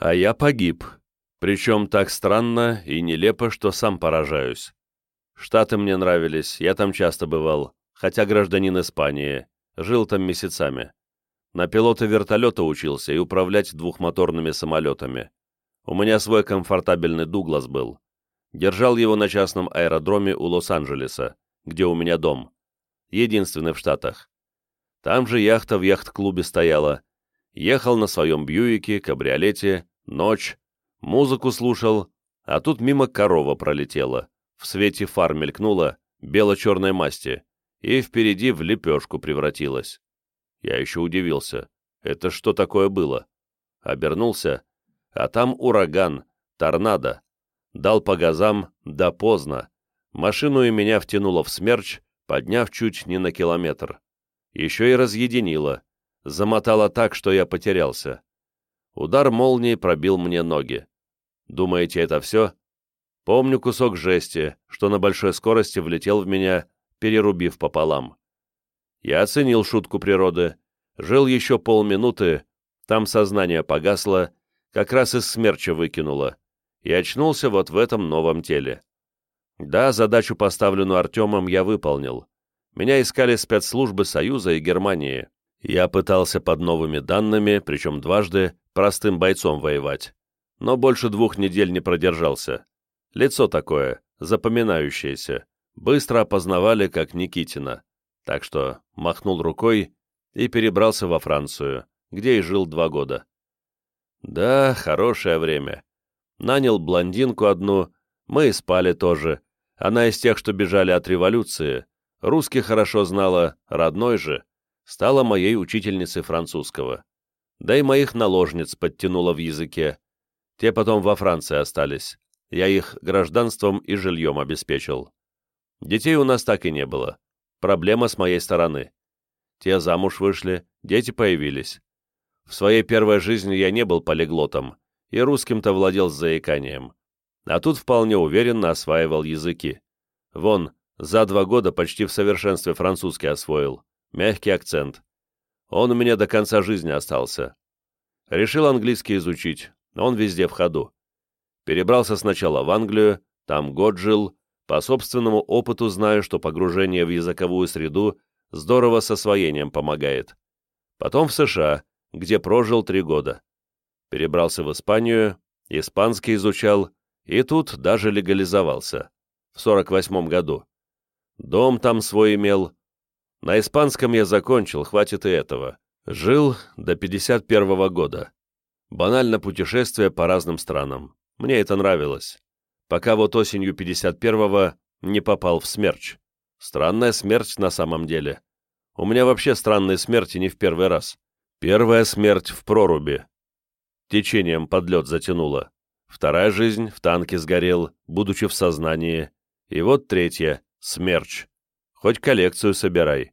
А я погиб. Причем так странно и нелепо, что сам поражаюсь. Штаты мне нравились, я там часто бывал, хотя гражданин Испании, жил там месяцами. На пилота вертолета учился и управлять двухмоторными самолетами. У меня свой комфортабельный «Дуглас» был. Держал его на частном аэродроме у Лос-Анджелеса, где у меня дом. Единственный в Штатах. Там же яхта в яхт-клубе стояла. Ехал на своем Бьюике, кабриолете, ночь, музыку слушал, а тут мимо корова пролетела. В свете фар мелькнула, бело-черной масти, и впереди в лепешку превратилась. Я еще удивился. Это что такое было? Обернулся, а там ураган, торнадо. Дал по газам, да поздно. Машину и меня втянуло в смерч, подняв чуть не на километр. Еще и разъединило. Замотало так, что я потерялся. Удар молнии пробил мне ноги. Думаете, это все? Помню кусок жести, что на большой скорости влетел в меня, перерубив пополам. Я оценил шутку природы. Жил еще полминуты, там сознание погасло, как раз из смерча выкинуло, и очнулся вот в этом новом теле. Да, задачу, поставленную Артемом, я выполнил. Меня искали спецслужбы Союза и Германии. Я пытался под новыми данными, причем дважды, простым бойцом воевать. Но больше двух недель не продержался. Лицо такое, запоминающееся. Быстро опознавали, как Никитина. Так что махнул рукой и перебрался во Францию, где и жил два года. Да, хорошее время. Нанял блондинку одну, мы и спали тоже. Она из тех, что бежали от революции, русский хорошо знала, родной же, стала моей учительницей французского. Да и моих наложниц подтянула в языке. Те потом во Франции остались. Я их гражданством и жильем обеспечил. Детей у нас так и не было. Проблема с моей стороны. Те замуж вышли, дети появились. В своей первой жизни я не был полиглотом, и русским-то владел с заиканием. А тут вполне уверенно осваивал языки. Вон, за два года почти в совершенстве французский освоил. Мягкий акцент. Он у меня до конца жизни остался. Решил английский изучить, он везде в ходу. Перебрался сначала в Англию, там год жил, по собственному опыту знаю, что погружение в языковую среду здорово с освоением помогает. Потом в США, где прожил три года. Перебрался в Испанию, испанский изучал, и тут даже легализовался. В 48 году. Дом там свой имел. На испанском я закончил, хватит и этого. Жил до 51 -го года. Банально путешествие по разным странам. Мне это нравилось. Пока вот осенью 51-го не попал в смерч. Странная смерть на самом деле. У меня вообще странные смерти не в первый раз. Первая смерть в проруби. Течением под лед затянуло. Вторая жизнь в танке сгорел, будучи в сознании. И вот третья Смерч. Хоть коллекцию собирай.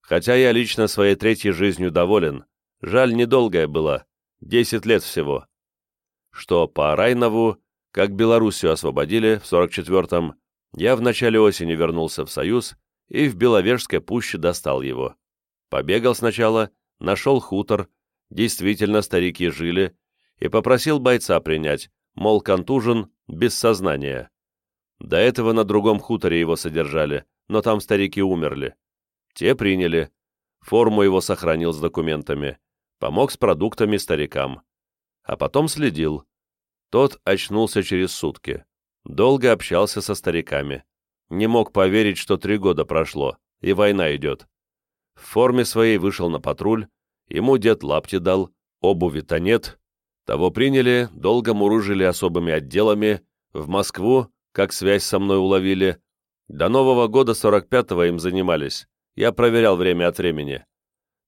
Хотя я лично своей третьей жизнью доволен. Жаль, недолгая была. Десять лет всего. Что по Райнову, как Белоруссию освободили в 44-м, я в начале осени вернулся в Союз и в Беловежской пуще достал его. Побегал сначала, нашел хутор, действительно старики жили, и попросил бойца принять, мол, контужен, без сознания. До этого на другом хуторе его содержали, но там старики умерли. Те приняли. Форму его сохранил с документами. Помог с продуктами старикам. А потом следил. Тот очнулся через сутки. Долго общался со стариками. Не мог поверить, что три года прошло, и война идет. В форме своей вышел на патруль, ему дед лапти дал, обуви-то нет. Того приняли, долго мурыжили особыми отделами, в Москву, как связь со мной уловили. До Нового года 45-го им занимались. Я проверял время от времени.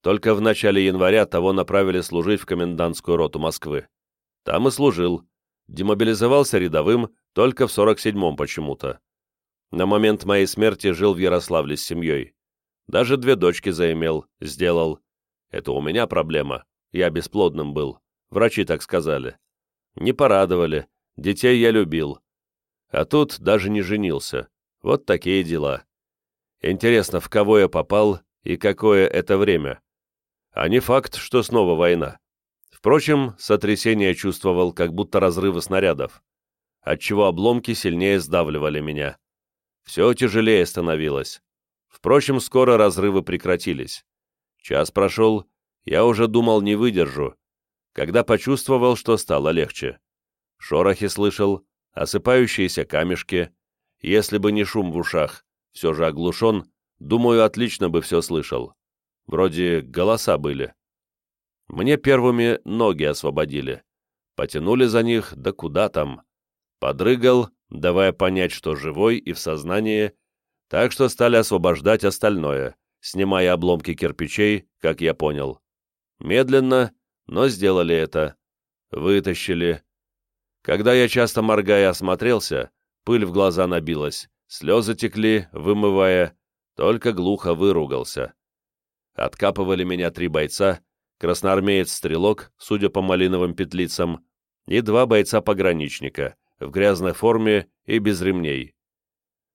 Только в начале января того направили служить в комендантскую роту Москвы. Там и служил. Демобилизовался рядовым только в 47-м почему-то. На момент моей смерти жил в Ярославле с семьей. Даже две дочки заимел, сделал. Это у меня проблема. Я бесплодным был. Врачи так сказали. Не порадовали. Детей я любил. А тут даже не женился. Вот такие дела. Интересно, в кого я попал и какое это время? А не факт, что снова война. Впрочем, сотрясение чувствовал, как будто разрывы снарядов, отчего обломки сильнее сдавливали меня. Все тяжелее становилось. Впрочем, скоро разрывы прекратились. Час прошел, я уже думал, не выдержу, когда почувствовал, что стало легче. Шорохи слышал, осыпающиеся камешки. Если бы не шум в ушах, все же оглушен, думаю, отлично бы все слышал. Вроде голоса были. Мне первыми ноги освободили. Потянули за них, да куда там. Подрыгал, давая понять, что живой и в сознании, так что стали освобождать остальное, снимая обломки кирпичей, как я понял. Медленно, но сделали это. Вытащили. Когда я часто моргая осмотрелся, пыль в глаза набилась, слезы текли, вымывая, только глухо выругался. Откапывали меня три бойца, красноармеец-стрелок, судя по малиновым петлицам, и два бойца-пограничника, в грязной форме и без ремней.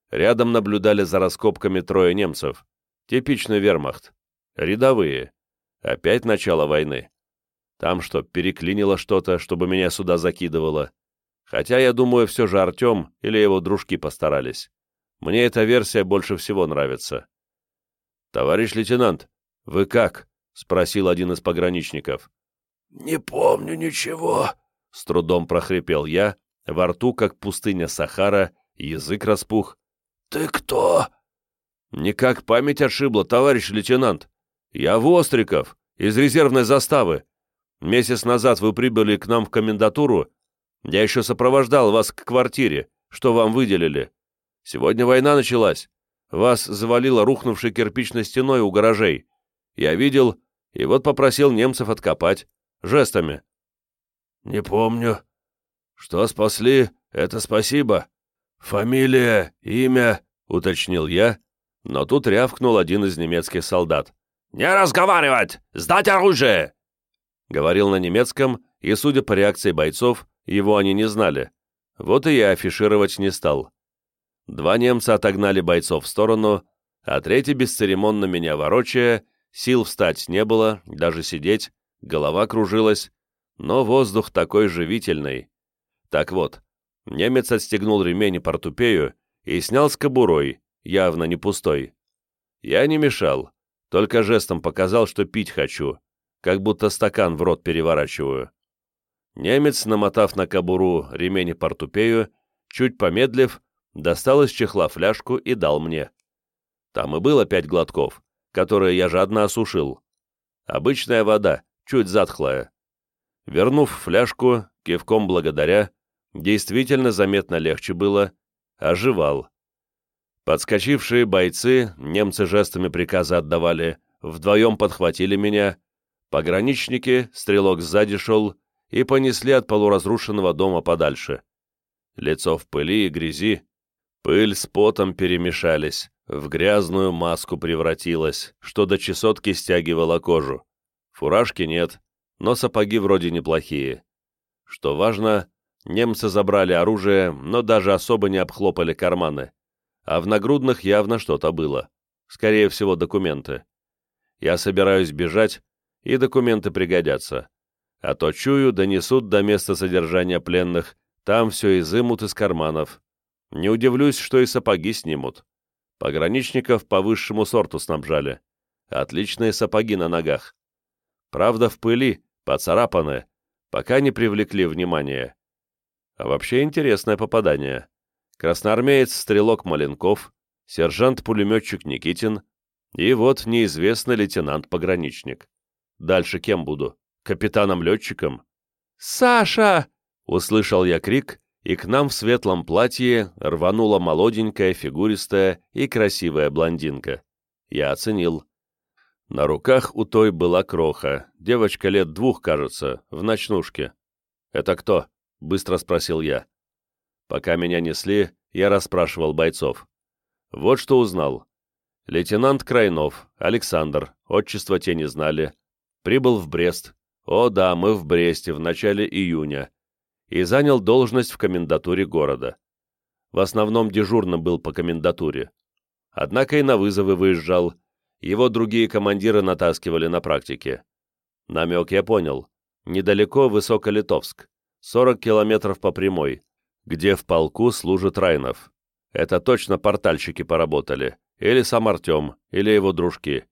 Рядом наблюдали за раскопками трое немцев. Типичный вермахт. Рядовые. Опять начало войны. Там что, переклинило что-то, чтобы меня сюда закидывало? Хотя, я думаю, все же Артем или его дружки постарались. Мне эта версия больше всего нравится. «Товарищ лейтенант, вы как?» — спросил один из пограничников. «Не помню ничего», — с трудом прохрипел я, во рту, как пустыня Сахара, язык распух. «Ты кто?» «Никак память ошибла, товарищ лейтенант. Я Востриков, из резервной заставы. Месяц назад вы прибыли к нам в комендатуру. Я еще сопровождал вас к квартире, что вам выделили. Сегодня война началась. Вас завалило рухнувшей кирпичной стеной у гаражей. Я видел, и вот попросил немцев откопать. Жестами». «Не помню», «Что спасли, это спасибо. Фамилия, имя», — уточнил я, но тут рявкнул один из немецких солдат. «Не разговаривать! Сдать оружие!» Говорил на немецком, и, судя по реакции бойцов, его они не знали. Вот и я афишировать не стал. Два немца отогнали бойцов в сторону, а третий, бесцеремонно меня ворочая, сил встать не было, даже сидеть, голова кружилась, но воздух такой живительный. Так вот, немец отстегнул ремень и портупею и снял с кобурой, явно не пустой. Я не мешал, только жестом показал, что пить хочу, как будто стакан в рот переворачиваю. Немец, намотав на кобуру ремень портупею, чуть помедлив, достал из чехла фляжку и дал мне. Там и было пять глотков, которые я жадно осушил. Обычная вода, чуть затхлая. Вернув фляжку, кивком благодаря, Действительно заметно легче было, оживал. Подскочившие бойцы, немцы жестами приказа отдавали, вдвоем подхватили меня, пограничники, стрелок сзади шел, и понесли от полуразрушенного дома подальше. Лицо в пыли и грязи, пыль с потом перемешались, в грязную маску превратилась, что до чесотки стягивала кожу. Фуражки нет, но сапоги вроде неплохие. Что важно, Немцы забрали оружие, но даже особо не обхлопали карманы. А в нагрудных явно что-то было. Скорее всего, документы. Я собираюсь бежать, и документы пригодятся. А то, чую, донесут до места содержания пленных, там все изымут из карманов. Не удивлюсь, что и сапоги снимут. Пограничников по высшему сорту снабжали. Отличные сапоги на ногах. Правда, в пыли, поцарапаны, пока не привлекли внимания. А вообще интересное попадание. Красноармеец-стрелок Маленков, сержант-пулеметчик Никитин и вот неизвестный лейтенант-пограничник. Дальше кем буду? Капитаном-летчиком? «Саша!» — услышал я крик, и к нам в светлом платье рванула молоденькая, фигуристая и красивая блондинка. Я оценил. На руках у той была кроха, девочка лет двух, кажется, в ночнушке. «Это кто?» быстро спросил я. Пока меня несли, я расспрашивал бойцов. Вот что узнал. Лейтенант Крайнов, Александр, отчество те не знали, прибыл в Брест. О да, мы в Бресте в начале июня. И занял должность в комендатуре города. В основном дежурным был по комендатуре. Однако и на вызовы выезжал. Его другие командиры натаскивали на практике. Намек я понял. Недалеко Высоколитовск, 40 километров по прямой, где в полку служит Райнов. Это точно портальщики поработали, или сам Артем, или его дружки.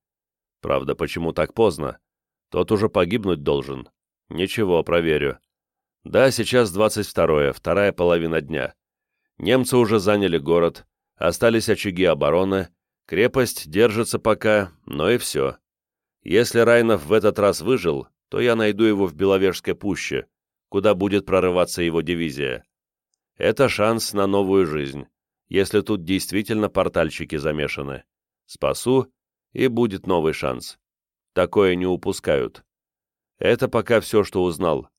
Правда, почему так поздно? Тот уже погибнуть должен. Ничего, проверю. Да, сейчас 22-е, вторая половина дня. Немцы уже заняли город, остались очаги обороны, крепость держится пока, но и все. Если Райнов в этот раз выжил, то я найду его в Беловежской пуще, куда будет прорываться его дивизия. Это шанс на новую жизнь, если тут действительно портальщики замешаны. Спасу, и будет новый шанс. Такое не упускают. Это пока все, что узнал.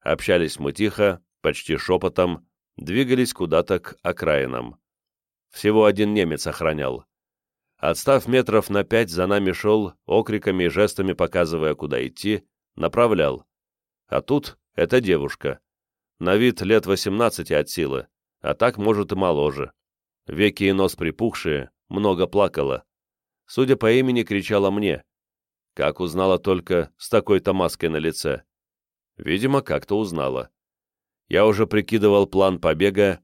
Общались мы тихо, почти шепотом, двигались куда-то к окраинам. Всего один немец охранял. Отстав метров на пять, за нами шел, окриками и жестами показывая, куда идти, направлял. А тут эта девушка. На вид лет 18 от силы, а так, может, и моложе. Веки и нос припухшие, много плакала. Судя по имени, кричала мне. Как узнала только с такой-то маской на лице. Видимо, как-то узнала. Я уже прикидывал план побега,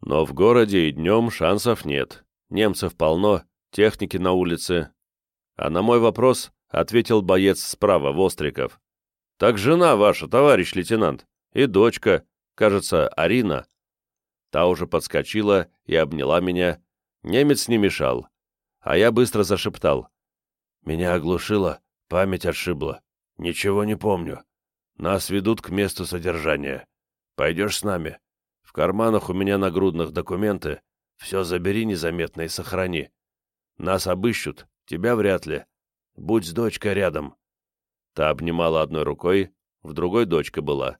но в городе и днем шансов нет. Немцев полно, техники на улице. А на мой вопрос ответил боец справа, Востриков. «Так жена ваша, товарищ лейтенант, и дочка, кажется, Арина». Та уже подскочила и обняла меня. Немец не мешал. А я быстро зашептал. «Меня оглушило, память отшибла. Ничего не помню. Нас ведут к месту содержания. Пойдешь с нами? В карманах у меня нагрудных документы. Все забери незаметно и сохрани. Нас обыщут, тебя вряд ли. Будь с дочкой рядом». Та обнимала одной рукой, в другой дочка была.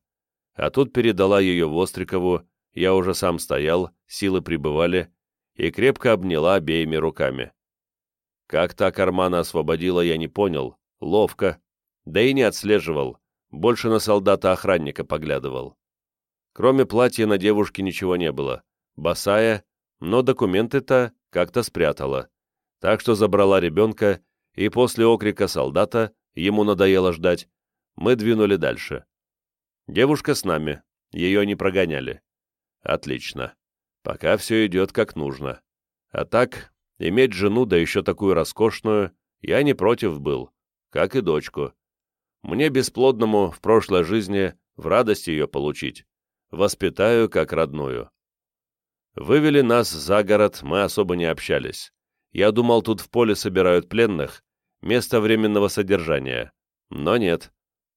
А тут передала ее Вострикову, я уже сам стоял, силы прибывали, и крепко обняла обеими руками. Как та кармана освободила, я не понял, ловко, да и не отслеживал, больше на солдата-охранника поглядывал. Кроме платья на девушке ничего не было, босая, но документы-то как-то спрятала, так что забрала ребенка, и после окрика солдата, ему надоело ждать, мы двинули дальше. Девушка с нами, ее не прогоняли. Отлично. Пока все идет как нужно. А так, иметь жену, да еще такую роскошную, я не против был, как и дочку. Мне бесплодному в прошлой жизни в радость ее получить. Воспитаю как родную. Вывели нас за город, мы особо не общались. Я думал, тут в поле собирают пленных, место временного содержания. Но нет.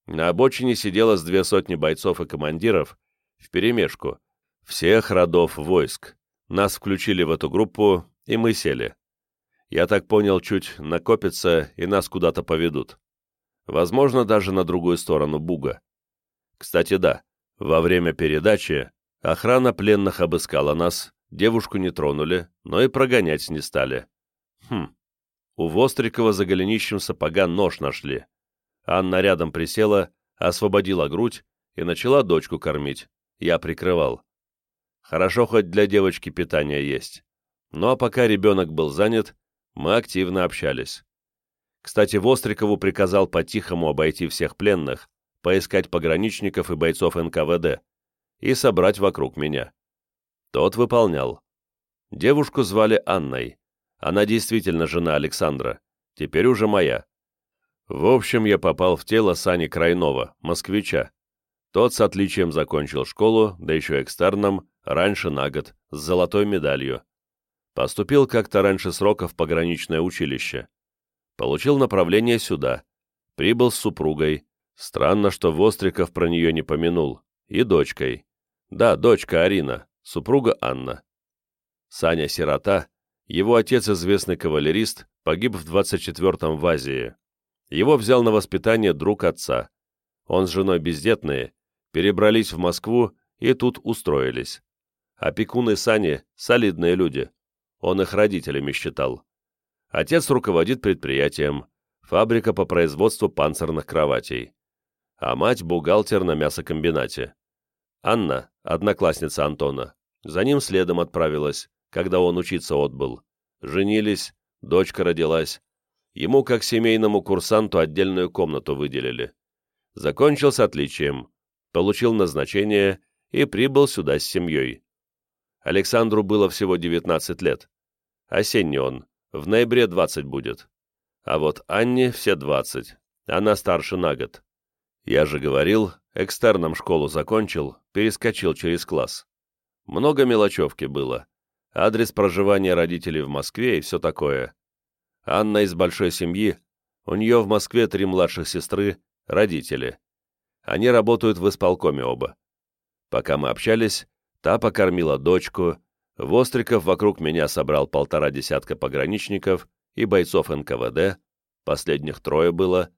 На обочине сидело с две сотни бойцов и командиров, вперемешку, всех родов войск. Нас включили в эту группу, и мы сели. Я так понял, чуть накопится, и нас куда-то поведут. Возможно, даже на другую сторону Буга. Кстати, да, во время передачи охрана пленных обыскала нас, девушку не тронули, но и прогонять не стали. Хм, у Вострикова за голенищем сапога нож нашли. Анна рядом присела, освободила грудь и начала дочку кормить. Я прикрывал. Хорошо, хоть для девочки питание есть. Ну а пока ребенок был занят, мы активно общались. Кстати, Вострикову приказал по-тихому обойти всех пленных, поискать пограничников и бойцов НКВД и собрать вокруг меня. Тот выполнял. Девушку звали Анной. Она действительно жена Александра, теперь уже моя. В общем, я попал в тело Сани Крайнова, москвича. Тот с отличием закончил школу, да еще экстерном, раньше на год, с золотой медалью. Поступил как-то раньше срока в пограничное училище. Получил направление сюда. Прибыл с супругой. Странно, что Востриков про нее не помянул. И дочкой. Да, дочка Арина, супруга Анна. Саня сирота, его отец известный кавалерист, погиб в 24-м в Азии. Его взял на воспитание друг отца. Он с женой бездетные, перебрались в Москву и тут устроились. Опекуны Сани – солидные люди. Он их родителями считал. Отец руководит предприятием, фабрика по производству панцирных кроватей. А мать – бухгалтер на мясокомбинате. Анна, одноклассница Антона, за ним следом отправилась, когда он учиться отбыл. Женились, дочка родилась. Ему, как семейному курсанту, отдельную комнату выделили. Закончил с отличием, получил назначение и прибыл сюда с семьей. Александру было всего 19 лет. Осенний он, в ноябре 20 будет. А вот Анне все 20, она старше на год. Я же говорил, экстерном школу закончил, перескочил через класс. Много мелочевки было. Адрес проживания родителей в Москве и все такое. Анна из большой семьи, у нее в Москве три младших сестры, родители. Они работают в исполкоме оба. Пока мы общались, та покормила дочку, Востриков вокруг меня собрал полтора десятка пограничников и бойцов НКВД, последних трое было,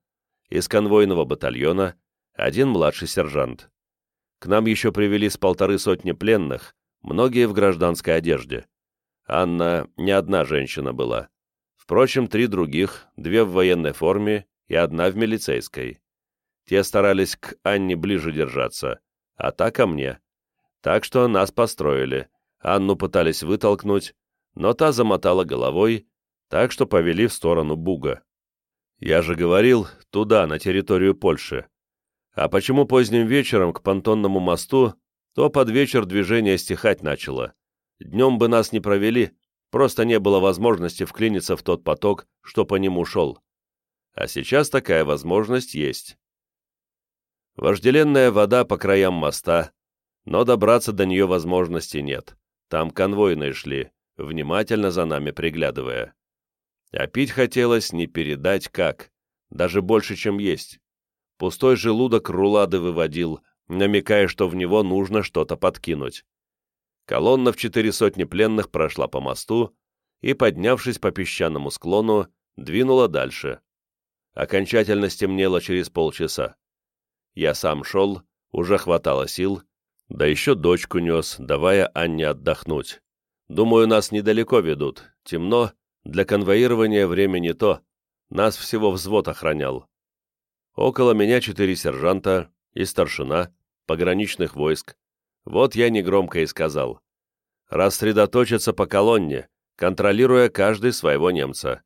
из конвойного батальона, один младший сержант. К нам еще привели с полторы сотни пленных, многие в гражданской одежде. Анна не одна женщина была. Впрочем, три других, две в военной форме и одна в милицейской. Те старались к Анне ближе держаться, а та ко мне. Так что нас построили. Анну пытались вытолкнуть, но та замотала головой, так что повели в сторону Буга. Я же говорил, туда, на территорию Польши. А почему поздним вечером к понтонному мосту, то под вечер движение стихать начало. Днем бы нас не провели, просто не было возможности вклиниться в тот поток, что по нему шел. А сейчас такая возможность есть. Вожделенная вода по краям моста, но добраться до нее возможности нет. Там конвойные шли, внимательно за нами приглядывая. А пить хотелось не передать как, даже больше, чем есть. Пустой желудок рулады выводил, намекая, что в него нужно что-то подкинуть. Колонна в четыре сотни пленных прошла по мосту и, поднявшись по песчаному склону, двинула дальше. Окончательно стемнело через полчаса. Я сам шел, уже хватало сил, да еще дочку нес, давая Анне отдохнуть. Думаю, нас недалеко ведут, темно, для конвоирования время не то, нас всего взвод охранял. Около меня четыре сержанта и старшина пограничных войск. Вот я негромко и сказал. Рассредоточиться по колонне, контролируя каждый своего немца.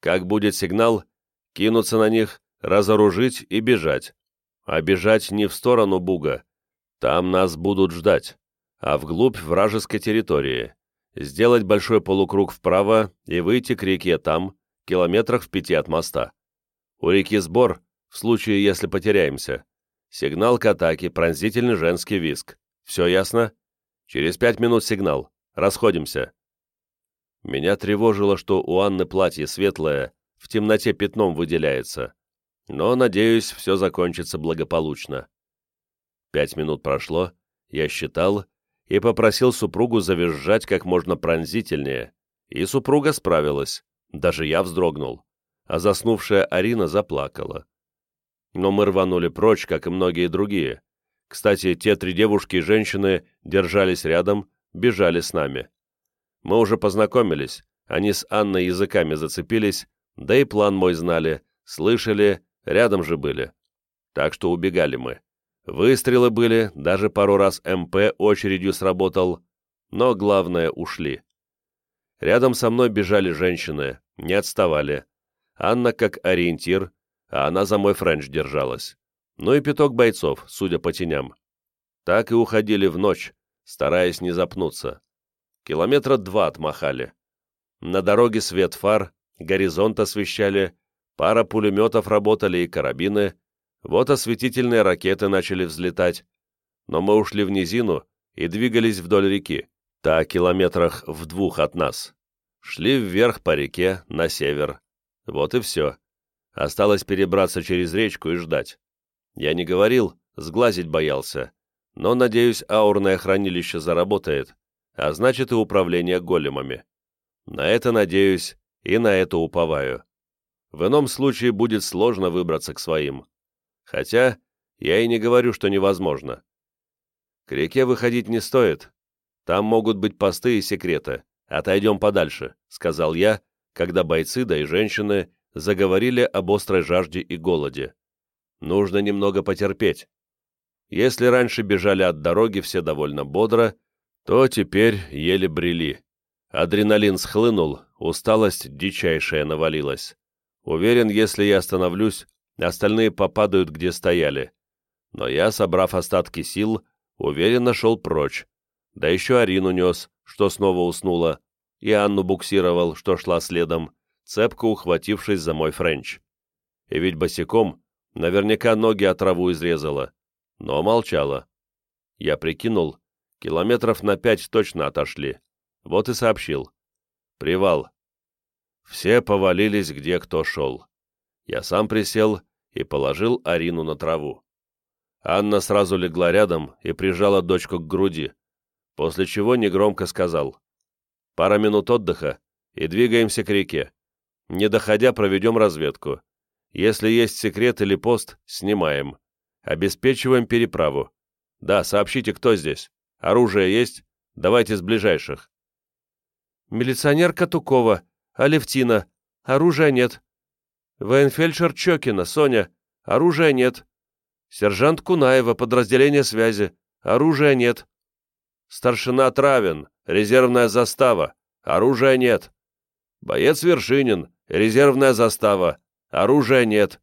Как будет сигнал, кинуться на них, разоружить и бежать а бежать не в сторону Буга. Там нас будут ждать, а вглубь вражеской территории. Сделать большой полукруг вправо и выйти к реке там, километрах в пяти от моста. У реки сбор, в случае, если потеряемся. Сигнал к атаке, пронзительный женский виск. Все ясно? Через пять минут сигнал. Расходимся. Меня тревожило, что у Анны платье светлое, в темноте пятном выделяется. Но, надеюсь, все закончится благополучно. Пять минут прошло, я считал, и попросил супругу завизжать как можно пронзительнее, и супруга справилась, даже я вздрогнул, а заснувшая Арина заплакала. Но мы рванули прочь, как и многие другие. Кстати, те три девушки и женщины держались рядом, бежали с нами. Мы уже познакомились, они с Анной языками зацепились, да и план мой знали, слышали Рядом же были. Так что убегали мы. Выстрелы были, даже пару раз МП очередью сработал, но главное — ушли. Рядом со мной бежали женщины, не отставали. Анна как ориентир, а она за мой френч держалась. Ну и пяток бойцов, судя по теням. Так и уходили в ночь, стараясь не запнуться. Километра два отмахали. На дороге свет фар, горизонт освещали, Пара пулеметов работали и карабины, вот осветительные ракеты начали взлетать. Но мы ушли в низину и двигались вдоль реки, та километрах в двух от нас. Шли вверх по реке, на север. Вот и все. Осталось перебраться через речку и ждать. Я не говорил, сглазить боялся. Но, надеюсь, аурное хранилище заработает, а значит и управление големами. На это надеюсь и на это уповаю. В ином случае будет сложно выбраться к своим. Хотя я и не говорю, что невозможно. К реке выходить не стоит. Там могут быть посты и секреты. Отойдем подальше, сказал я, когда бойцы, да и женщины заговорили об острой жажде и голоде. Нужно немного потерпеть. Если раньше бежали от дороги все довольно бодро, то теперь еле брели. Адреналин схлынул, усталость дичайшая навалилась. Уверен, если я остановлюсь, остальные попадают, где стояли. Но я, собрав остатки сил, уверенно шел прочь. Да еще Арину нес, что снова уснула, и Анну буксировал, что шла следом, цепко ухватившись за мой френч. И ведь босиком наверняка ноги от траву изрезала, но молчала. Я прикинул, километров на пять точно отошли. Вот и сообщил. Привал. Все повалились, где кто шел. Я сам присел и положил Арину на траву. Анна сразу легла рядом и прижала дочку к груди, после чего негромко сказал. «Пара минут отдыха, и двигаемся к реке. Не доходя, проведем разведку. Если есть секрет или пост, снимаем. Обеспечиваем переправу. Да, сообщите, кто здесь. Оружие есть? Давайте с ближайших. Милиционер Катукова, Алевтина. Оружия нет. Военфельдшер Чокина, Соня. Оружия нет. Сержант Кунаева, подразделение связи. Оружия нет. Старшина Травин, резервная застава. Оружия нет. Боец Вершинин, резервная застава. Оружия нет.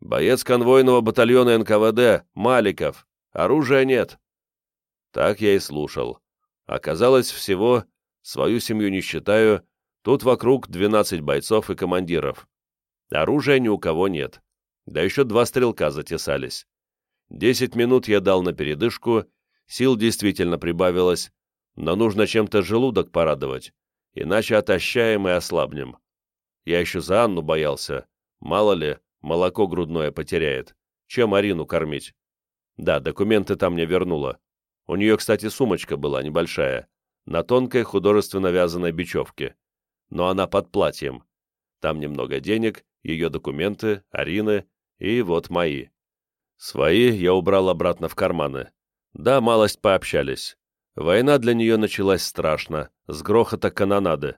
Боец конвойного батальона НКВД, Маликов. Оружия нет. Так я и слушал. Оказалось всего, свою семью не считаю, тут вокруг 12 бойцов и командиров. Оружия ни у кого нет. Да еще два стрелка затесались. Десять минут я дал на передышку, сил действительно прибавилось, но нужно чем-то желудок порадовать, иначе отощаем и ослабнем. Я еще за Анну боялся, Мало ли, молоко грудное потеряет. Чем Арину кормить? Да, документы там мне вернула. У нее, кстати, сумочка была небольшая, на тонкой художественно вязаной бечевке. Но она под платьем. Там немного денег, ее документы, Арины и вот мои. Свои я убрал обратно в карманы. Да, малость пообщались. Война для нее началась страшно, с грохота канонады.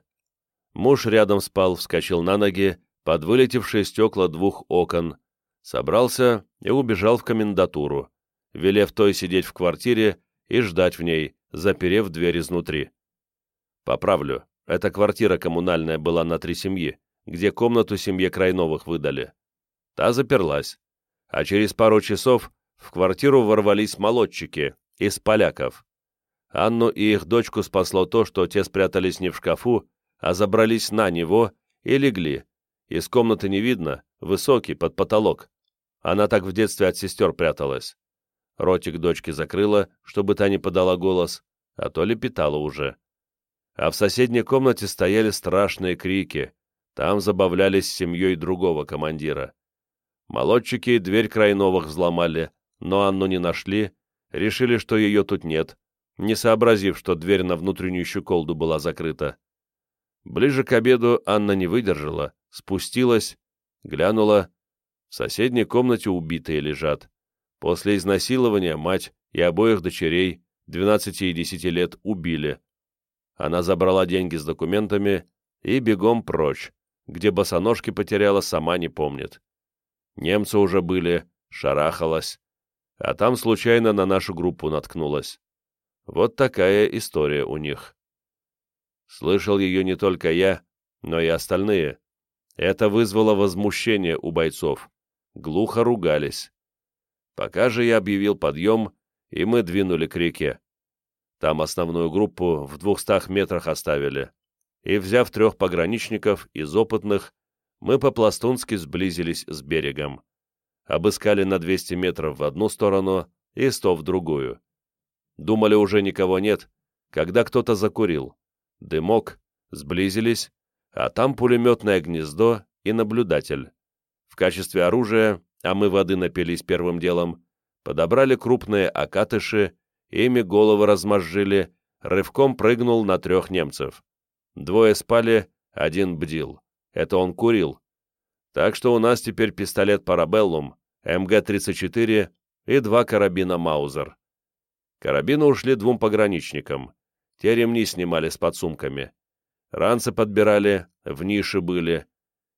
Муж рядом спал, вскочил на ноги под вылетевшие стекла двух окон, собрался и убежал в комендатуру, велев той сидеть в квартире и ждать в ней, заперев дверь изнутри. Поправлю, эта квартира коммунальная была на три семьи, где комнату семье Крайновых выдали. Та заперлась, а через пару часов в квартиру ворвались молодчики из поляков. Анну и их дочку спасло то, что те спрятались не в шкафу, а забрались на него и легли, из комнаты не видно, высокий, под потолок. Она так в детстве от сестер пряталась. Ротик дочки закрыла, чтобы та не подала голос, а то лепетала уже. А в соседней комнате стояли страшные крики. Там забавлялись с семьей другого командира. Молодчики дверь Крайновых взломали, но Анну не нашли, решили, что ее тут нет, не сообразив, что дверь на внутреннюю щеколду была закрыта. Ближе к обеду Анна не выдержала, спустилась, глянула. В соседней комнате убитые лежат. После изнасилования мать и обоих дочерей, 12 и 10 лет, убили. Она забрала деньги с документами и бегом прочь, где босоножки потеряла, сама не помнит. Немцы уже были, шарахалась, а там случайно на нашу группу наткнулась. Вот такая история у них. Слышал ее не только я, но и остальные. Это вызвало возмущение у бойцов. Глухо ругались. Пока же я объявил подъем, и мы двинули к реке. Там основную группу в двухстах метрах оставили. И, взяв трех пограничников из опытных, мы по-пластунски сблизились с берегом. Обыскали на 200 метров в одну сторону и 100 в другую. Думали, уже никого нет, когда кто-то закурил. Дымок, сблизились а там пулеметное гнездо и наблюдатель. В качестве оружия, а мы воды напились первым делом, подобрали крупные окатыши, ими головы размозжили, рывком прыгнул на трех немцев. Двое спали, один бдил. Это он курил. Так что у нас теперь пистолет Парабеллум, МГ-34 и два карабина Маузер. Карабины ушли двум пограничникам. Те ремни снимали с подсумками. Ранцы подбирали, в нише были.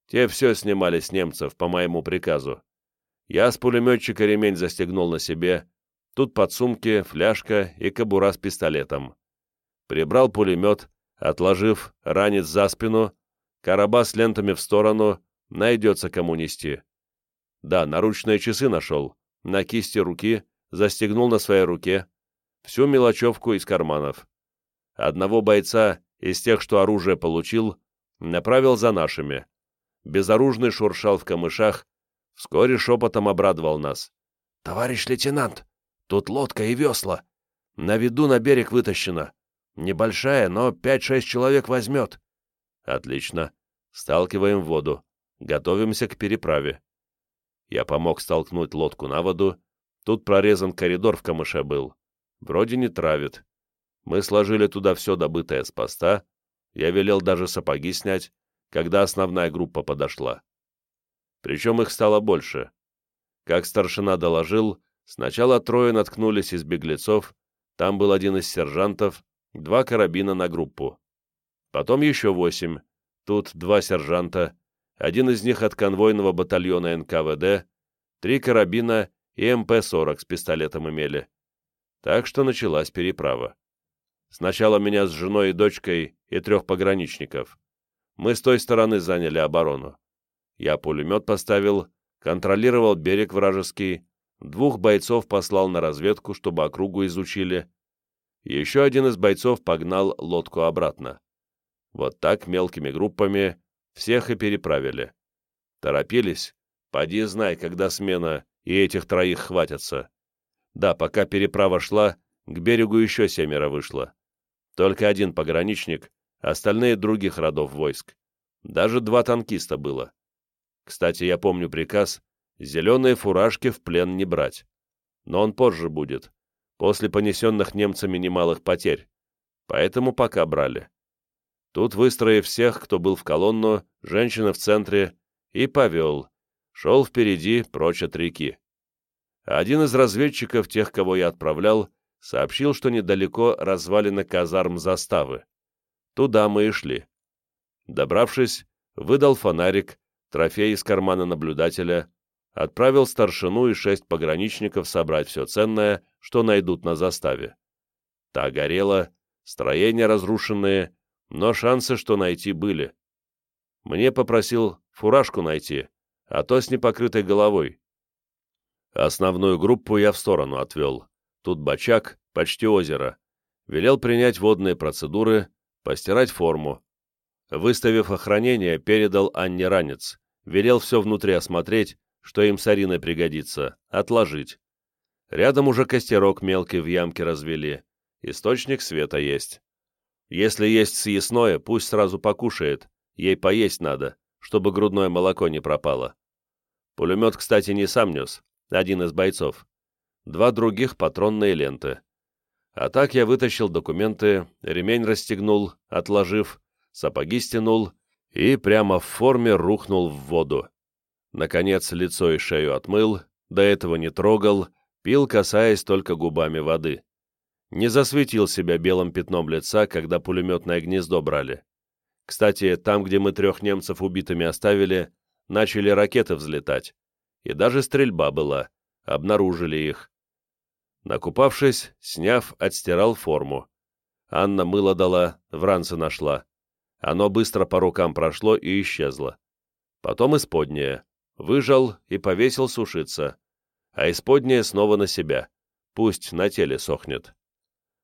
Те все снимали с немцев по моему приказу. Я с пулеметчика ремень застегнул на себе. Тут подсумки, фляжка и кобура с пистолетом. Прибрал пулемет, отложив ранец за спину, короба с лентами в сторону, найдется кому нести. Да, наручные часы нашел, на кисти руки, застегнул на своей руке, всю мелочевку из карманов. Одного бойца из тех, что оружие получил, направил за нашими. Безоружный шуршал в камышах, вскоре шепотом обрадовал нас. «Товарищ лейтенант, тут лодка и весла. На виду на берег вытащена. Небольшая, но пять-шесть человек возьмет». «Отлично. Сталкиваем в воду. Готовимся к переправе». Я помог столкнуть лодку на воду. Тут прорезан коридор в камыше был. Вроде не травит. Мы сложили туда все добытое с поста. Я велел даже сапоги снять, когда основная группа подошла. Причем их стало больше. Как старшина доложил, сначала трое наткнулись из беглецов, там был один из сержантов, два карабина на группу. Потом еще восемь, тут два сержанта, один из них от конвойного батальона НКВД, три карабина и МП-40 с пистолетом имели. Так что началась переправа. Сначала меня с женой и дочкой и трех пограничников. Мы с той стороны заняли оборону. Я пулемет поставил, контролировал берег вражеский, двух бойцов послал на разведку, чтобы округу изучили. Еще один из бойцов погнал лодку обратно. Вот так мелкими группами всех и переправили. Торопились? Поди знай, когда смена, и этих троих хватятся. Да, пока переправа шла, к берегу еще семеро вышло. Только один пограничник, остальные других родов войск. Даже два танкиста было. Кстати, я помню приказ зеленые фуражки в плен не брать. Но он позже будет, после понесенных немцами немалых потерь. Поэтому пока брали. Тут, выстроив всех, кто был в колонну, женщина в центре, и повел. Шел впереди, прочь от реки. Один из разведчиков, тех, кого я отправлял, сообщил, что недалеко развалины казарм заставы. Туда мы и шли. Добравшись, выдал фонарик, трофей из кармана наблюдателя, отправил старшину и шесть пограничников собрать все ценное, что найдут на заставе. Та горела, строения разрушенные, но шансы, что найти, были. Мне попросил фуражку найти, а то с непокрытой головой. Основную группу я в сторону отвел. Тут бачак, почти озеро. Велел принять водные процедуры, постирать форму. Выставив охранение, передал Анне ранец. Велел все внутри осмотреть, что им с Ариной пригодится, отложить. Рядом уже костерок мелкий в ямке развели. Источник света есть. Если есть съестное, пусть сразу покушает. Ей поесть надо, чтобы грудное молоко не пропало. Пулемет, кстати, не сам нес, один из бойцов. Два других — патронные ленты. А так я вытащил документы, ремень расстегнул, отложив, сапоги стянул и прямо в форме рухнул в воду. Наконец лицо и шею отмыл, до этого не трогал, пил, касаясь только губами воды. Не засветил себя белым пятном лица, когда пулеметное гнездо брали. Кстати, там, где мы трех немцев убитыми оставили, начали ракеты взлетать. И даже стрельба была, обнаружили их. Накупавшись, сняв, отстирал форму. Анна мыло дала, в ранце нашла. Оно быстро по рукам прошло и исчезло. Потом исподнее. Выжал и повесил сушиться. А исподнее снова на себя. Пусть на теле сохнет.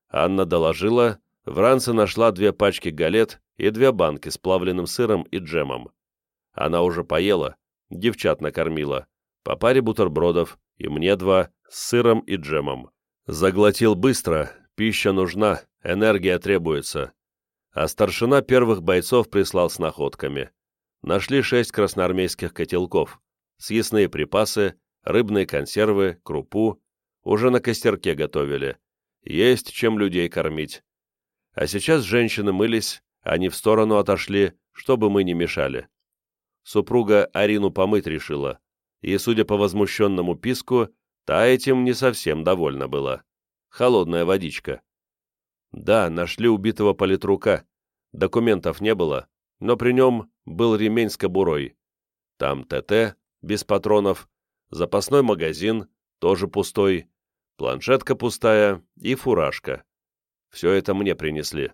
Анна доложила, в ранце нашла две пачки галет и две банки с плавленным сыром и джемом. Она уже поела, девчат накормила, по паре бутербродов, и мне два, с сыром и джемом. Заглотил быстро, пища нужна, энергия требуется а старшина первых бойцов прислал с находками. Нашли шесть красноармейских котелков, съестные припасы, рыбные консервы, крупу, уже на костерке готовили. Есть чем людей кормить. А сейчас женщины мылись, они в сторону отошли, чтобы мы не мешали. Супруга Арину помыть решила, и, судя по возмущенному писку, та этим не совсем довольна была. Холодная водичка. Да, нашли убитого политрука. Документов не было, но при нем был ремень с кобурой. Там ТТ, без патронов, запасной магазин, тоже пустой, планшетка пустая и фуражка. Все это мне принесли.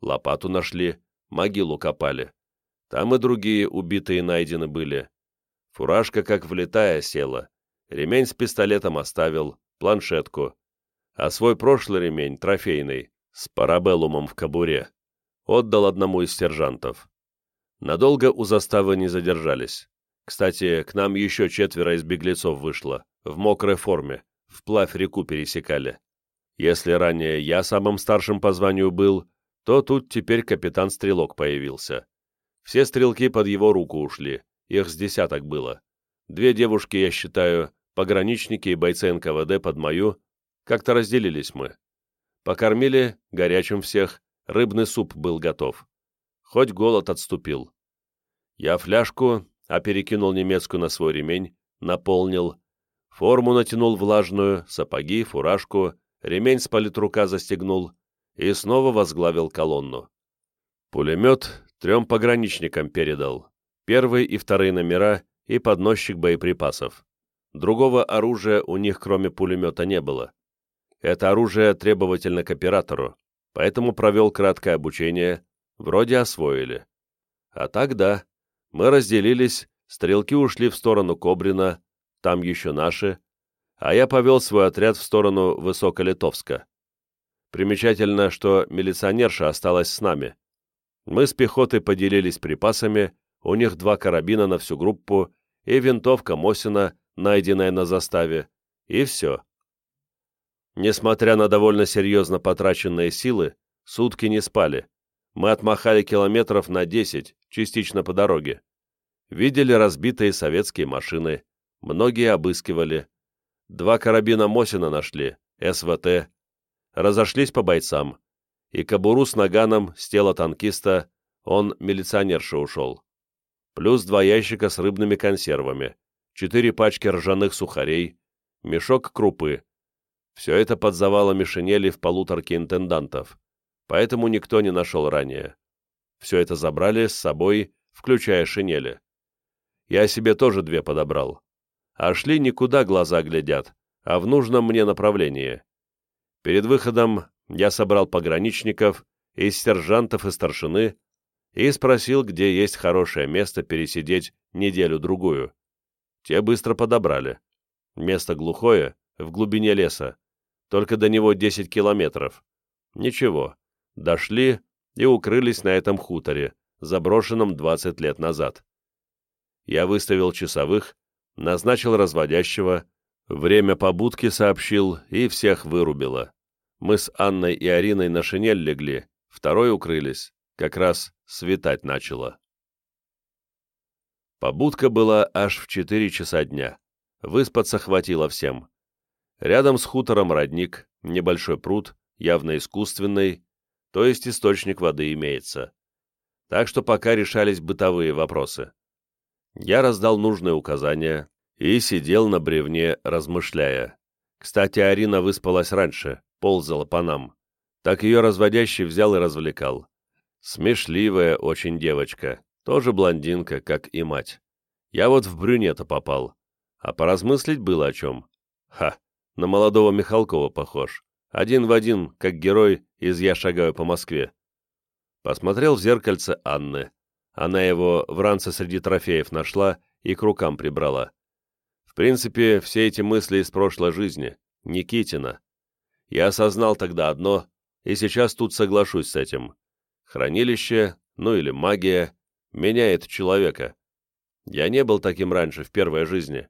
Лопату нашли, могилу копали. Там и другие убитые найдены были. Фуражка как влетая села. ремень с пистолетом оставил, планшетку, а свой прошлый ремень, трофейный, с парабеллумом в кобуре, отдал одному из сержантов. Надолго у заставы не задержались. Кстати, к нам еще четверо из беглецов вышло, в мокрой форме, вплавь реку пересекали. Если ранее я самым старшим по званию был, то тут теперь капитан-стрелок появился. Все стрелки под его руку ушли, их с десяток было. Две девушки, я считаю, пограничники и бойцы НКВД под мою, как-то разделились мы. Покормили, горячим всех, рыбный суп был готов. Хоть голод отступил. Я фляжку, а перекинул немецкую на свой ремень, наполнил, форму натянул влажную, сапоги, фуражку, ремень с политрука застегнул и снова возглавил колонну. Пулемет трем пограничникам передал. Первый и вторые номера и подносчик боеприпасов. Другого оружия у них кроме пулемета не было. Это оружие требовательно к оператору, поэтому провел краткое обучение, вроде освоили. А тогда мы разделились, стрелки ушли в сторону Кобрина, там еще наши, а я повел свой отряд в сторону Высоколитовска. Примечательно, что милиционерша осталась с нами. Мы с пехотой поделились припасами, у них два карабина на всю группу и винтовка Мосина, найденная на заставе, и все. Несмотря на довольно серьезно потраченные силы, сутки не спали. Мы отмахали километров на 10, частично по дороге. Видели разбитые советские машины, многие обыскивали. Два карабина Мосина нашли, СВТ. Разошлись по бойцам. И кобуру с наганом с тела танкиста, он милиционерша ушел. Плюс два ящика с рыбными консервами, четыре пачки ржаных сухарей, мешок крупы, все это под завалами шинели в полуторке интендантов, поэтому никто не нашел ранее. Все это забрали с собой, включая шинели. Я себе тоже две подобрал. А шли никуда глаза глядят, а в нужном мне направлении. Перед выходом я собрал пограничников, из сержантов и старшины и спросил, где есть хорошее место пересидеть неделю-другую. Те быстро подобрали. Место глухое, в глубине леса, только до него 10 километров. Ничего, дошли и укрылись на этом хуторе, заброшенном 20 лет назад. Я выставил часовых, назначил разводящего, время побудки сообщил и всех вырубило. Мы с Анной и Ариной на шинель легли, второй укрылись, как раз светать начало. Побудка была аж в 4 часа дня. Выспаться хватило всем. Рядом с хутором родник, небольшой пруд, явно искусственный, то есть источник воды имеется. Так что пока решались бытовые вопросы. Я раздал нужные указания и сидел на бревне, размышляя. Кстати, Арина выспалась раньше, ползала по нам. Так ее разводящий взял и развлекал. Смешливая очень девочка, тоже блондинка, как и мать. Я вот в брюнета попал. А поразмыслить было о чем. Ха, на молодого Михалкова похож. Один в один, как герой из «Я шагаю по Москве». Посмотрел в зеркальце Анны. Она его в ранце среди трофеев нашла и к рукам прибрала. В принципе, все эти мысли из прошлой жизни, Никитина. Я осознал тогда одно, и сейчас тут соглашусь с этим. Хранилище, ну или магия, меняет человека. Я не был таким раньше, в первой жизни.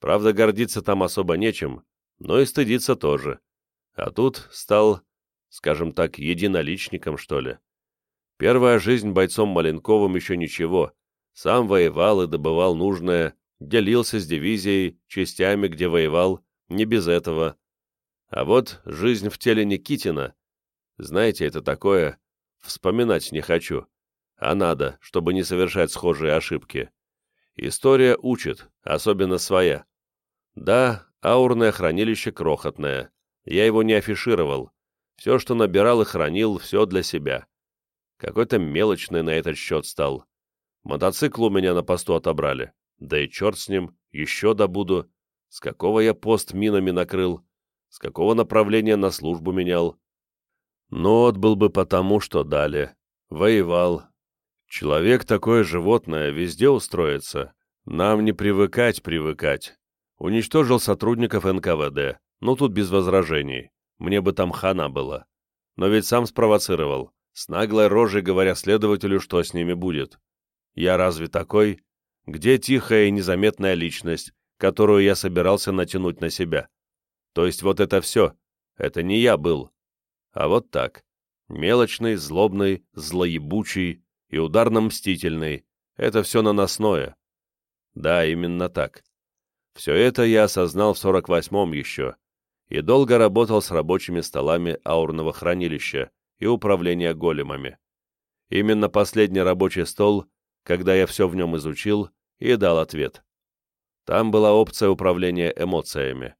Правда, гордиться там особо нечем, но и стыдиться тоже. А тут стал, скажем так, единоличником, что ли. Первая жизнь бойцом Маленковым еще ничего. Сам воевал и добывал нужное, делился с дивизией, частями, где воевал, не без этого. А вот жизнь в теле Никитина, знаете, это такое, вспоминать не хочу, а надо, чтобы не совершать схожие ошибки. История учит, особенно своя. Да, Аурное хранилище крохотное. Я его не афишировал. Все, что набирал и хранил, все для себя. Какой-то мелочный на этот счет стал. Мотоцикл у меня на посту отобрали. Да и черт с ним, еще добуду. С какого я пост минами накрыл? С какого направления на службу менял? Ну, отбыл бы потому, что дали. Воевал. Человек такое животное, везде устроится. Нам не привыкать привыкать. Уничтожил сотрудников НКВД, ну тут без возражений. Мне бы там хана было. Но ведь сам спровоцировал, с наглой рожей говоря следователю, что с ними будет. Я разве такой? Где тихая и незаметная личность, которую я собирался натянуть на себя? То есть вот это все, это не я был. А вот так. Мелочный, злобный, злоебучий и ударно-мстительный. Это все наносное. Да, именно так. Все это я осознал в 48-м еще, и долго работал с рабочими столами аурного хранилища и управления големами. Именно последний рабочий стол, когда я все в нем изучил, и дал ответ. Там была опция управления эмоциями.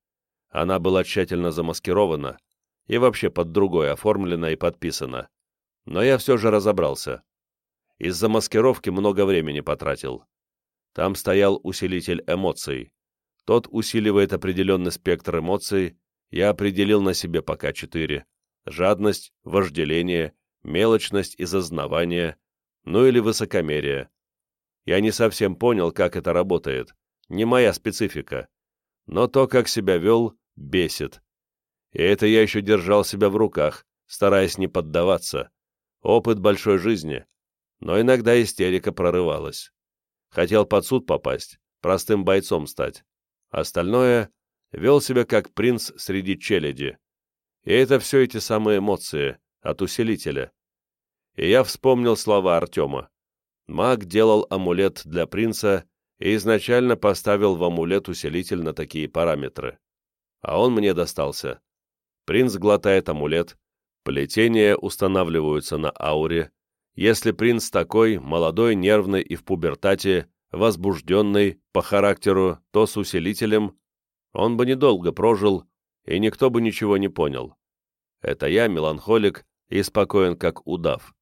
Она была тщательно замаскирована и вообще под другой оформлена и подписана. Но я все же разобрался. Из-за маскировки много времени потратил. Там стоял усилитель эмоций. Тот усиливает определенный спектр эмоций, я определил на себе пока четыре. Жадность, вожделение, мелочность и зазнавание, ну или высокомерие. Я не совсем понял, как это работает, не моя специфика. Но то, как себя вел, бесит. И это я еще держал себя в руках, стараясь не поддаваться. Опыт большой жизни. Но иногда истерика прорывалась. Хотел под суд попасть, простым бойцом стать. Остальное вел себя как принц среди челяди. И это все эти самые эмоции от усилителя. И я вспомнил слова Артема. Маг делал амулет для принца и изначально поставил в амулет усилитель на такие параметры. А он мне достался. Принц глотает амулет, плетения устанавливаются на ауре. Если принц такой, молодой, нервный и в пубертате, возбужденный по характеру, то с усилителем, он бы недолго прожил, и никто бы ничего не понял. Это я, меланхолик, и спокоен, как удав.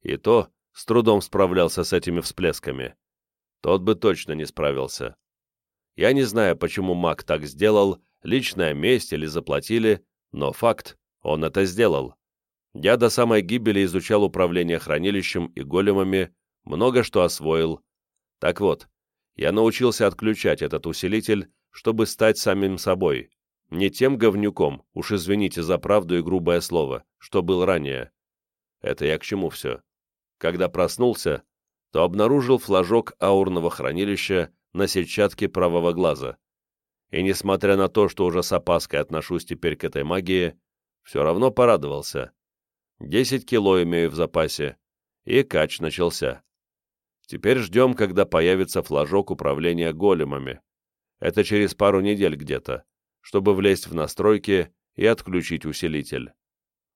И то с трудом справлялся с этими всплесками. Тот бы точно не справился. Я не знаю, почему маг так сделал, личная месть или заплатили, но факт, он это сделал. Я до самой гибели изучал управление хранилищем и големами, много что освоил, так вот, я научился отключать этот усилитель, чтобы стать самим собой, не тем говнюком, уж извините за правду и грубое слово, что был ранее. Это я к чему все? Когда проснулся, то обнаружил флажок аурного хранилища на сетчатке правого глаза. И несмотря на то, что уже с опаской отношусь теперь к этой магии, все равно порадовался. Десять кило имею в запасе, и кач начался. Теперь ждем, когда появится флажок управления големами. Это через пару недель где-то, чтобы влезть в настройки и отключить усилитель.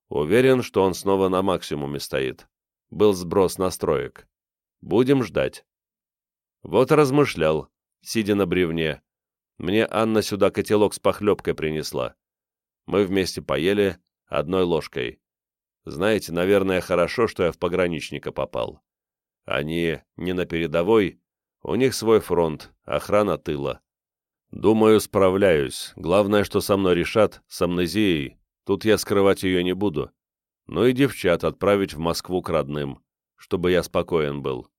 Уверен, что он снова на максимуме стоит. Был сброс настроек. Будем ждать. Вот размышлял, сидя на бревне. Мне Анна сюда котелок с похлебкой принесла. Мы вместе поели одной ложкой. Знаете, наверное, хорошо, что я в пограничника попал. Они не на передовой, у них свой фронт, охрана тыла. Думаю, справляюсь. Главное, что со мной решат, с амнезией. Тут я скрывать ее не буду. Ну и девчат отправить в Москву к родным, чтобы я спокоен был.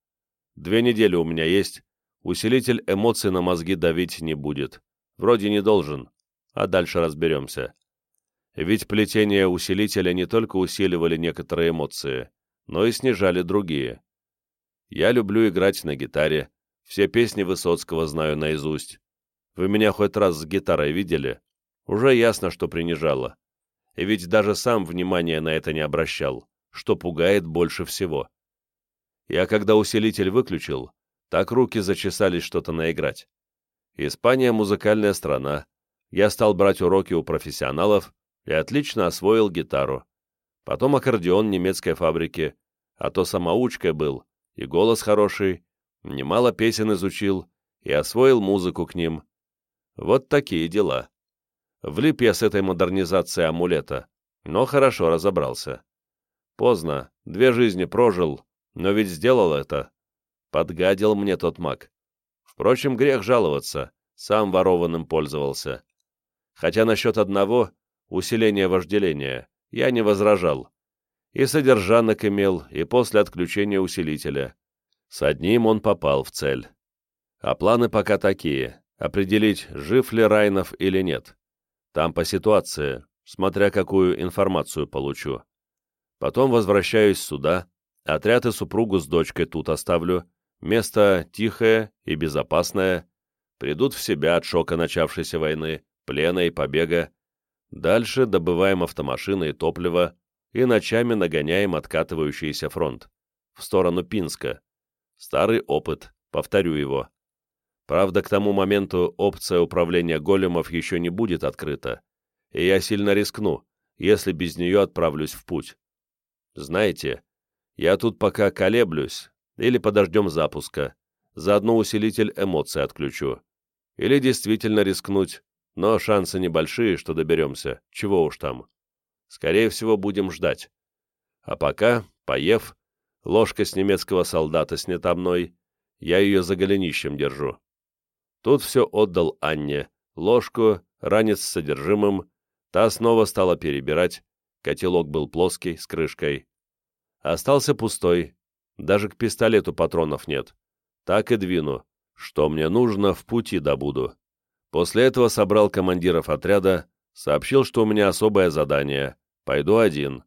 Две недели у меня есть. Усилитель эмоций на мозги давить не будет. Вроде не должен. А дальше разберемся. Ведь плетение усилителя не только усиливали некоторые эмоции, но и снижали другие. Я люблю играть на гитаре, все песни Высоцкого знаю наизусть. Вы меня хоть раз с гитарой видели? Уже ясно, что принижало. И ведь даже сам внимания на это не обращал, что пугает больше всего. Я когда усилитель выключил, так руки зачесались что-то наиграть. Испания — музыкальная страна. Я стал брать уроки у профессионалов и отлично освоил гитару. Потом аккордеон немецкой фабрики, а то самоучкой был, и голос хороший, немало песен изучил и освоил музыку к ним. Вот такие дела. Влип я с этой модернизацией амулета, но хорошо разобрался. Поздно, две жизни прожил, но ведь сделал это. Подгадил мне тот маг. Впрочем, грех жаловаться, сам ворованным пользовался. Хотя насчет одного, усиления вожделения, я не возражал и содержанок имел, и после отключения усилителя. С одним он попал в цель. А планы пока такие. Определить, жив ли Райнов или нет. Там по ситуации, смотря какую информацию получу. Потом возвращаюсь сюда, отряд и супругу с дочкой тут оставлю, место тихое и безопасное, придут в себя от шока начавшейся войны, плена и побега. Дальше добываем автомашины и топливо, и ночами нагоняем откатывающийся фронт в сторону Пинска. Старый опыт, повторю его. Правда, к тому моменту опция управления големов еще не будет открыта, и я сильно рискну, если без нее отправлюсь в путь. Знаете, я тут пока колеблюсь, или подождем запуска, заодно усилитель эмоций отключу. Или действительно рискнуть, но шансы небольшие, что доберемся, чего уж там. Скорее всего, будем ждать. А пока, поев, ложка с немецкого солдата снята мной, я ее за голенищем держу. Тут все отдал Анне, ложку, ранец с содержимым, та снова стала перебирать, котелок был плоский, с крышкой. Остался пустой, даже к пистолету патронов нет. Так и двину. Что мне нужно, в пути добуду. После этого собрал командиров отряда, сообщил, что у меня особое задание. Пойду один.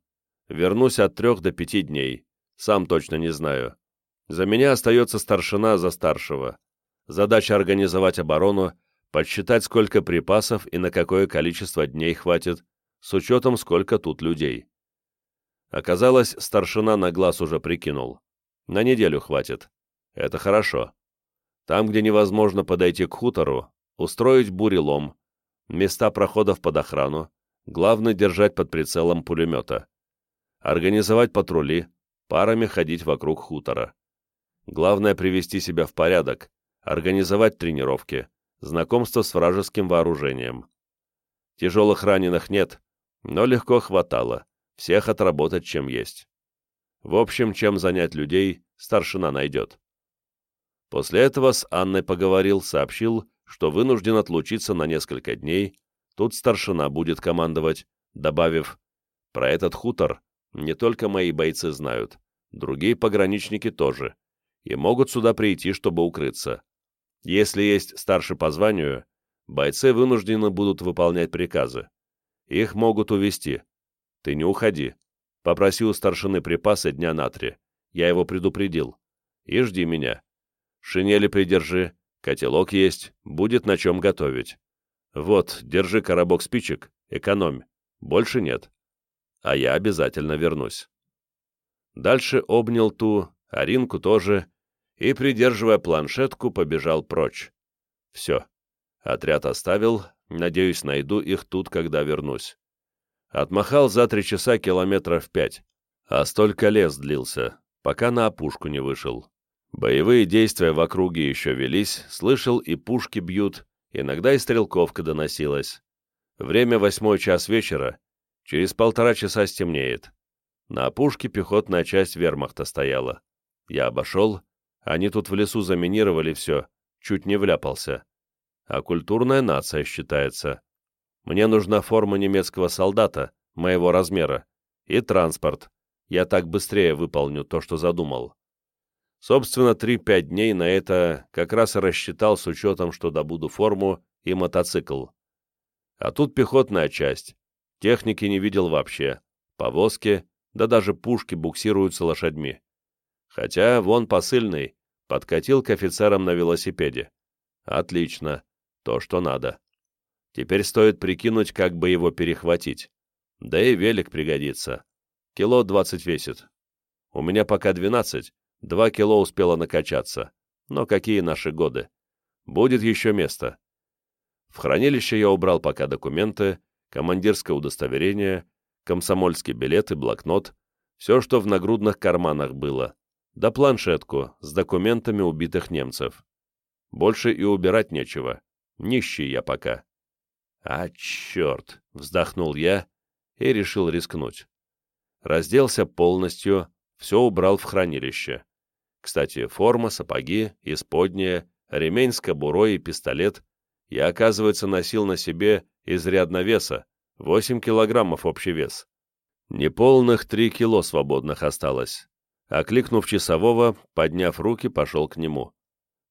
Вернусь от трех до пяти дней. Сам точно не знаю. За меня остается старшина за старшего. Задача организовать оборону, подсчитать, сколько припасов и на какое количество дней хватит, с учетом, сколько тут людей. Оказалось, старшина на глаз уже прикинул. На неделю хватит. Это хорошо. Там, где невозможно подойти к хутору, устроить бурелом, места проходов под охрану, главное держать под прицелом пулемета. Организовать патрули, парами ходить вокруг хутора. Главное привести себя в порядок, организовать тренировки, знакомство с вражеским вооружением. Тяжелых раненых нет, но легко хватало, всех отработать чем есть. В общем, чем занять людей, старшина найдет. После этого с Анной поговорил, сообщил, что вынужден отлучиться на несколько дней, тут старшина будет командовать, добавив, про этот хутор не только мои бойцы знают, другие пограничники тоже, и могут сюда прийти, чтобы укрыться. Если есть старший по званию, бойцы вынуждены будут выполнять приказы. Их могут увести. Ты не уходи, Попроси у старшины припасы дня на три. Я его предупредил. И жди меня. Шинели придержи, котелок есть, будет на чем готовить. Вот, держи коробок спичек, экономь. Больше нет. А я обязательно вернусь. Дальше обнял ту, Аринку тоже, и, придерживая планшетку, побежал прочь. Все. Отряд оставил, надеюсь, найду их тут, когда вернусь. Отмахал за три часа километров пять, а столько лес длился, пока на опушку не вышел. Боевые действия в округе еще велись, слышал и пушки бьют, иногда и стрелковка доносилась. Время восьмой час вечера, через полтора часа стемнеет. На опушке пехотная часть вермахта стояла. Я обошел, они тут в лесу заминировали все, чуть не вляпался. А культурная нация считается. Мне нужна форма немецкого солдата, моего размера, и транспорт. Я так быстрее выполню то, что задумал. Собственно, 3-5 дней на это как раз и рассчитал с учетом, что добуду форму и мотоцикл. А тут пехотная часть. Техники не видел вообще. Повозки, да даже пушки буксируются лошадьми. Хотя вон посыльный, подкатил к офицерам на велосипеде. Отлично, то, что надо. Теперь стоит прикинуть, как бы его перехватить. Да и велик пригодится. Кило двадцать весит. У меня пока двенадцать, два кило успело накачаться. Но какие наши годы? Будет еще место. В хранилище я убрал пока документы, командирское удостоверение, комсомольский билет и блокнот, все, что в нагрудных карманах было, да планшетку с документами убитых немцев. Больше и убирать нечего. Нищий я пока. «А, черт!» — вздохнул я и решил рискнуть. Разделся полностью, все убрал в хранилище. Кстати, форма, сапоги, исподняя, ремень с кобурой и пистолет я, оказывается, носил на себе изрядно веса, 8 килограммов общий вес. Неполных 3 кило свободных осталось. Окликнув часового, подняв руки, пошел к нему.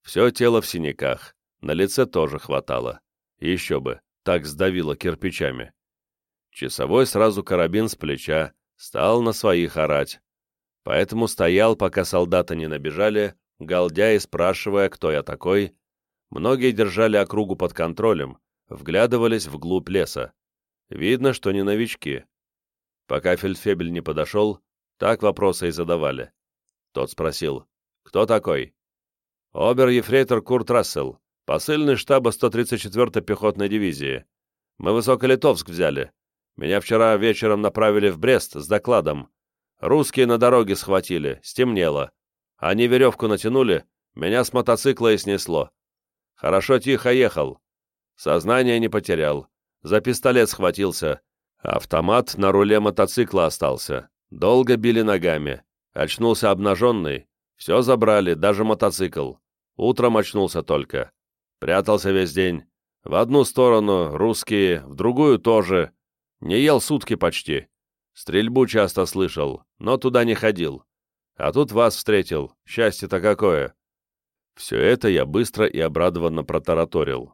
Все тело в синяках, На лице тоже хватало. Еще бы, так сдавило кирпичами. Часовой сразу карабин с плеча, стал на своих орать. Поэтому стоял, пока солдаты не набежали, галдя и спрашивая, кто я такой. Многие держали округу под контролем, вглядывались вглубь леса. Видно, что не новички. Пока фельдфебель не подошел, так вопросы и задавали. Тот спросил, «Кто такой?» «Обер-ефрейтор Курт Рассел, посыльный штаба 134-й пехотной дивизии. Мы Высоколитовск взяли. Меня вчера вечером направили в Брест с докладом. Русские на дороге схватили, стемнело. Они веревку натянули, меня с мотоцикла и снесло. Хорошо тихо ехал. Сознание не потерял. За пистолет схватился. Автомат на руле мотоцикла остался. Долго били ногами. Очнулся обнаженный. Все забрали, даже мотоцикл. Утром очнулся только. Прятался весь день. В одну сторону русские, в другую тоже. Не ел сутки почти. Стрельбу часто слышал, но туда не ходил. А тут вас встретил. Счастье-то какое. Все это я быстро и обрадованно протараторил.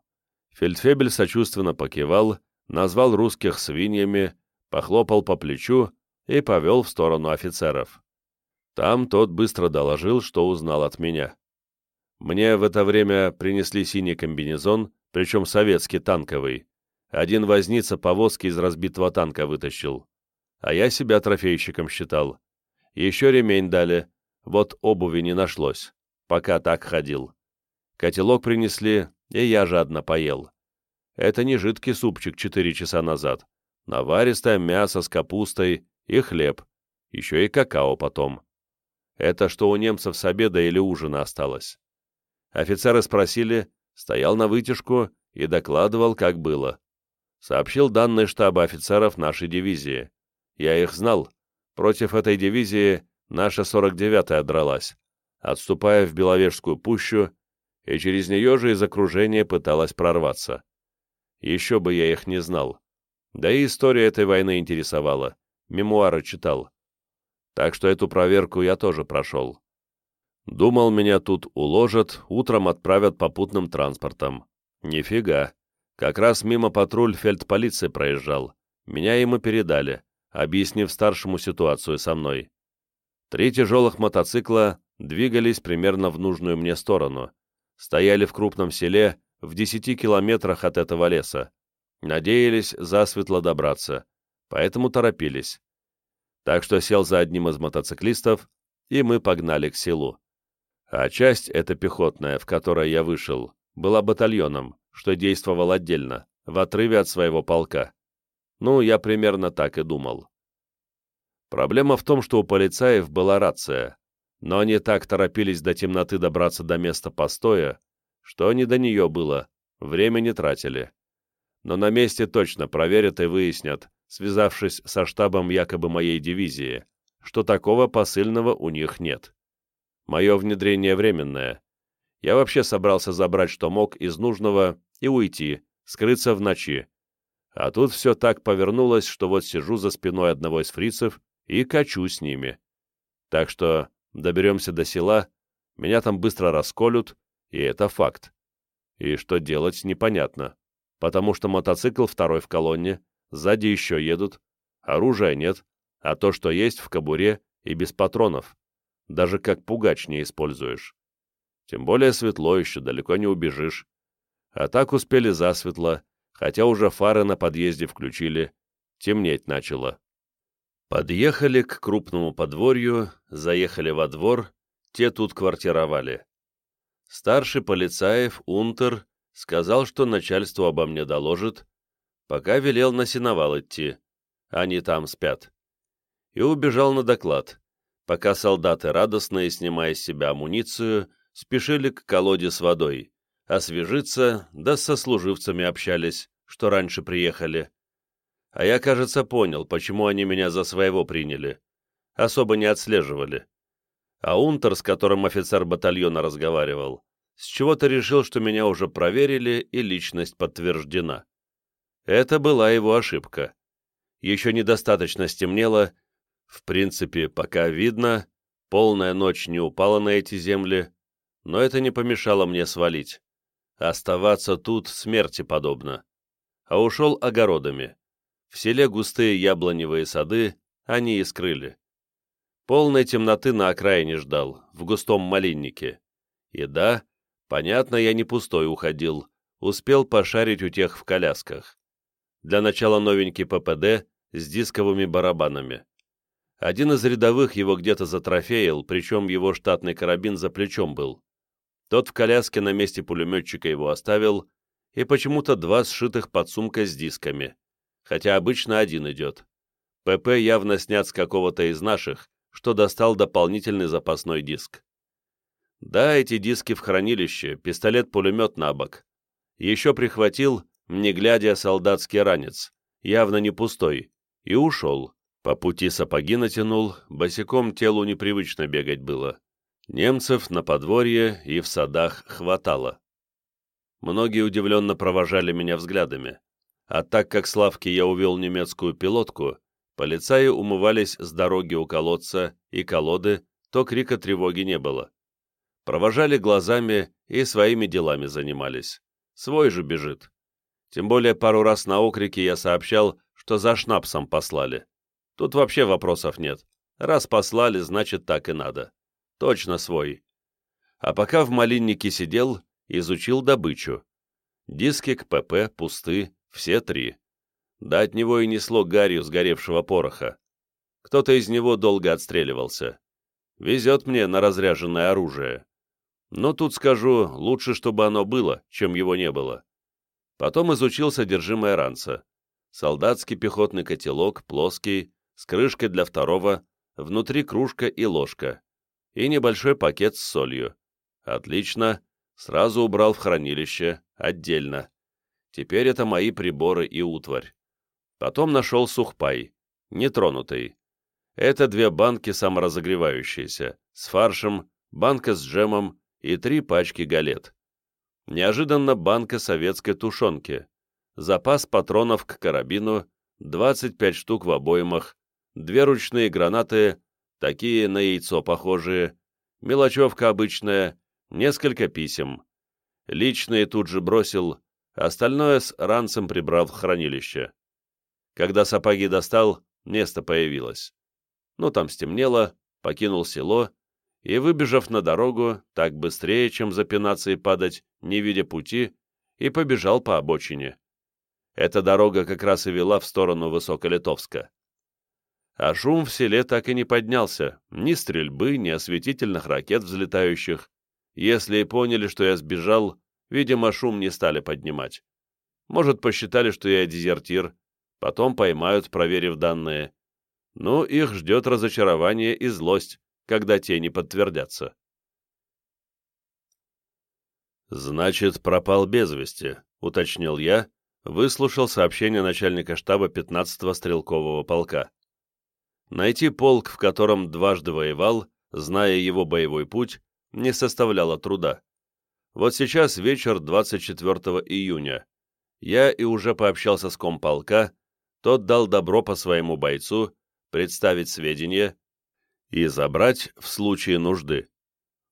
Фельдфебель сочувственно покивал, назвал русских свиньями, похлопал по плечу и повел в сторону офицеров. Там тот быстро доложил, что узнал от меня. Мне в это время принесли синий комбинезон, причем советский танковый. Один возница повозки из разбитого танка вытащил. А я себя трофейщиком считал. Еще ремень дали, вот обуви не нашлось, пока так ходил. Котелок принесли, и я жадно поел. Это не жидкий супчик четыре часа назад. Наваристое мясо с капустой и хлеб. Еще и какао потом. Это что у немцев с обеда или ужина осталось. Офицеры спросили, стоял на вытяжку и докладывал, как было. Сообщил данные штаба офицеров нашей дивизии. Я их знал. Против этой дивизии наша 49-я дралась, отступая в Беловежскую пущу, и через нее же из окружения пыталась прорваться. Еще бы я их не знал. Да и история этой войны интересовала. Мемуары читал. Так что эту проверку я тоже прошел. Думал, меня тут уложат, утром отправят попутным транспортом. Нифига. Как раз мимо патруль фельдполиции проезжал. Меня ему передали, объяснив старшему ситуацию со мной. Три тяжелых мотоцикла двигались примерно в нужную мне сторону. Стояли в крупном селе, в десяти километрах от этого леса. Надеялись засветло добраться, поэтому торопились. Так что сел за одним из мотоциклистов, и мы погнали к селу. А часть эта пехотная, в которой я вышел, была батальоном, что действовал отдельно, в отрыве от своего полка. Ну, я примерно так и думал. Проблема в том, что у полицаев была рация, но они так торопились до темноты добраться до места постоя, что не до нее было, время тратили. Но на месте точно проверят и выяснят, связавшись со штабом якобы моей дивизии, что такого посыльного у них нет. Мое внедрение временное. Я вообще собрался забрать, что мог, из нужного и уйти, скрыться в ночи. А тут все так повернулось, что вот сижу за спиной одного из фрицев и качу с ними. Так что доберемся до села, меня там быстро расколют, и это факт. И что делать, непонятно, потому что мотоцикл второй в колонне, сзади еще едут, оружия нет, а то, что есть в кобуре и без патронов, даже как пугач не используешь. Тем более светло еще, далеко не убежишь. А так успели засветло, хотя уже фары на подъезде включили, темнеть начало. Подъехали к крупному подворью, заехали во двор, те тут квартировали. Старший полицаев, Унтер, сказал, что начальство обо мне доложит, пока велел на сеновал идти, они там спят. И убежал на доклад, пока солдаты, радостные, снимая с себя амуницию, спешили к колоде с водой, освежиться, да со служивцами общались, что раньше приехали. А я, кажется, понял, почему они меня за своего приняли. Особо не отслеживали а Унтер, с которым офицер батальона разговаривал, с чего-то решил, что меня уже проверили и личность подтверждена. Это была его ошибка. Еще недостаточно стемнело, в принципе, пока видно, полная ночь не упала на эти земли, но это не помешало мне свалить. Оставаться тут смерти подобно. А ушел огородами. В селе густые яблоневые сады они и скрыли. Полной темноты на окраине ждал, в густом малиннике. И да, понятно, я не пустой уходил, успел пошарить у тех в колясках. Для начала новенький ППД с дисковыми барабанами. Один из рядовых его где-то затрофеил, причем его штатный карабин за плечом был. Тот в коляске на месте пулеметчика его оставил, и почему-то два сшитых под сумкой с дисками, хотя обычно один идет. ПП явно снят с какого-то из наших, что достал дополнительный запасной диск. Да, эти диски в хранилище, пистолет-пулемет на бок. Еще прихватил, не глядя, солдатский ранец, явно не пустой, и ушел. По пути сапоги натянул, босиком телу непривычно бегать было. Немцев на подворье и в садах хватало. Многие удивленно провожали меня взглядами, а так как Славке я увел немецкую пилотку, полицаи умывались с дороги у колодца и колоды, то крика тревоги не было. Провожали глазами и своими делами занимались. Свой же бежит. Тем более пару раз на окрике я сообщал, что за шнапсом послали. Тут вообще вопросов нет. Раз послали, значит так и надо. Точно свой. А пока в малиннике сидел, изучил добычу. Диски к ПП пусты, все три. Да от него и несло гарью сгоревшего пороха. Кто-то из него долго отстреливался. Везет мне на разряженное оружие. Но тут скажу, лучше, чтобы оно было, чем его не было. Потом изучил содержимое ранца. Солдатский пехотный котелок, плоский, с крышкой для второго, внутри кружка и ложка и небольшой пакет с солью. Отлично, сразу убрал в хранилище, отдельно. Теперь это мои приборы и утварь. Потом нашел сухпай, нетронутый. Это две банки саморазогревающиеся, с фаршем, банка с джемом и три пачки галет. Неожиданно банка советской тушенки. Запас патронов к карабину, 25 штук в обоймах, две ручные гранаты такие на яйцо похожие, мелочевка обычная, несколько писем. Личные тут же бросил, остальное с ранцем прибрал в хранилище. Когда сапоги достал, место появилось. Ну, там стемнело, покинул село и, выбежав на дорогу, так быстрее, чем запинаться и падать, не видя пути, и побежал по обочине. Эта дорога как раз и вела в сторону Высоколитовска. А шум в селе так и не поднялся, ни стрельбы, ни осветительных ракет взлетающих. Если и поняли, что я сбежал, видимо, шум не стали поднимать. Может, посчитали, что я дезертир, потом поймают, проверив данные. Ну, их ждет разочарование и злость, когда те не подтвердятся. «Значит, пропал без вести», — уточнил я, выслушал сообщение начальника штаба 15-го стрелкового полка. Найти полк, в котором дважды воевал, зная его боевой путь, не составляло труда. Вот сейчас вечер 24 июня. Я и уже пообщался с комполка, тот дал добро по своему бойцу, представить сведения и забрать в случае нужды.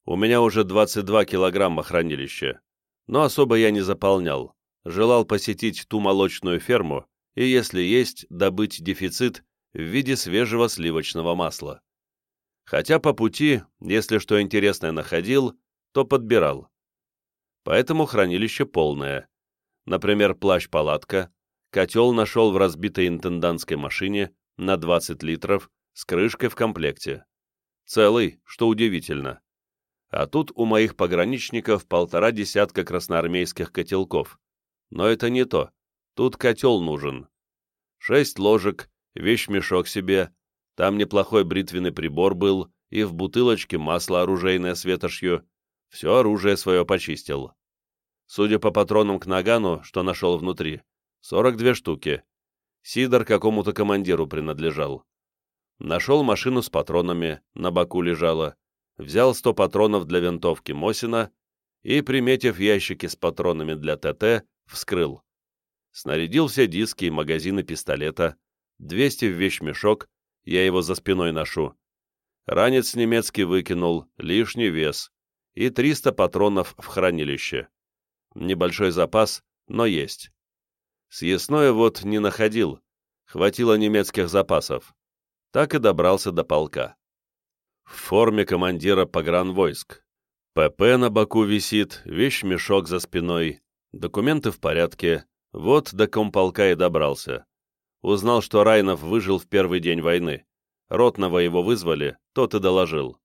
У меня уже 22 килограмма хранилища, но особо я не заполнял. Желал посетить ту молочную ферму и, если есть, добыть дефицит в виде свежего сливочного масла. Хотя по пути, если что интересное находил, то подбирал. Поэтому хранилище полное. Например, плащ-палатка, котел нашел в разбитой интендантской машине на 20 литров с крышкой в комплекте. Целый, что удивительно. А тут у моих пограничников полтора десятка красноармейских котелков. Но это не то. Тут котел нужен. Шесть ложек, вещмешок себе, там неплохой бритвенный прибор был, и в бутылочке масло оружейное с ветошью. Все оружие свое почистил. Судя по патронам к нагану, что нашел внутри, 42 штуки. Сидор какому-то командиру принадлежал. Нашел машину с патронами, на боку лежала. Взял 100 патронов для винтовки Мосина и, приметив ящики с патронами для ТТ, вскрыл. Снарядил все диски и магазины пистолета, 200 в вещмешок, я его за спиной ношу. Ранец немецкий выкинул, лишний вес, и 300 патронов в хранилище. Небольшой запас, но есть. Съестное вот не находил, хватило немецких запасов. Так и добрался до полка. В форме командира погранвойск. ПП на боку висит, вещь-мешок за спиной, документы в порядке, вот до комполка и добрался. Узнал, что Райнов выжил в первый день войны. Ротного его вызвали, тот и доложил.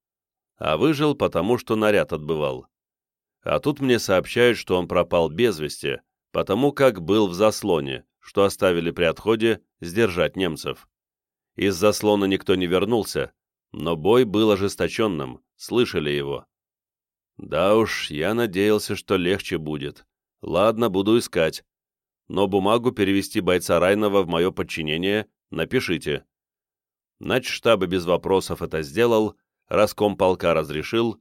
А выжил, потому что наряд отбывал. А тут мне сообщают, что он пропал без вести, потому как был в заслоне, что оставили при отходе сдержать немцев. Из заслона никто не вернулся, но бой был ожесточенным, слышали его. Да уж, я надеялся, что легче будет. Ладно, буду искать. Но бумагу перевести бойца Райнова в мое подчинение напишите. Начштаба без вопросов это сделал, раском полка разрешил,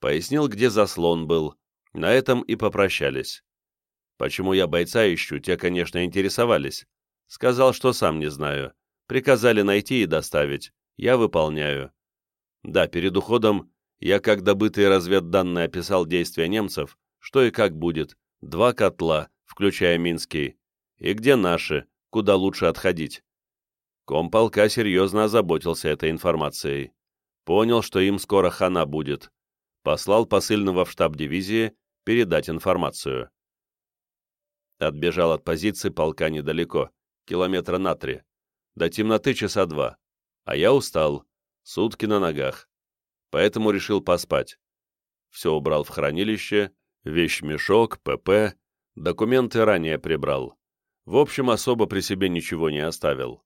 пояснил, где заслон был. На этом и попрощались. Почему я бойца ищу, те, конечно, интересовались. Сказал, что сам не знаю. Приказали найти и доставить. Я выполняю. Да, перед уходом я как добытые разведданные описал действия немцев, что и как будет. Два котла, включая Минский. И где наши, куда лучше отходить. Комполка серьезно озаботился этой информацией. Понял, что им скоро хана будет. Послал посыльного в штаб дивизии передать информацию. Отбежал от позиции полка недалеко, километра на три. До темноты часа два. А я устал, сутки на ногах. Поэтому решил поспать. Все убрал в хранилище, вещмешок, ПП, документы ранее прибрал. В общем, особо при себе ничего не оставил.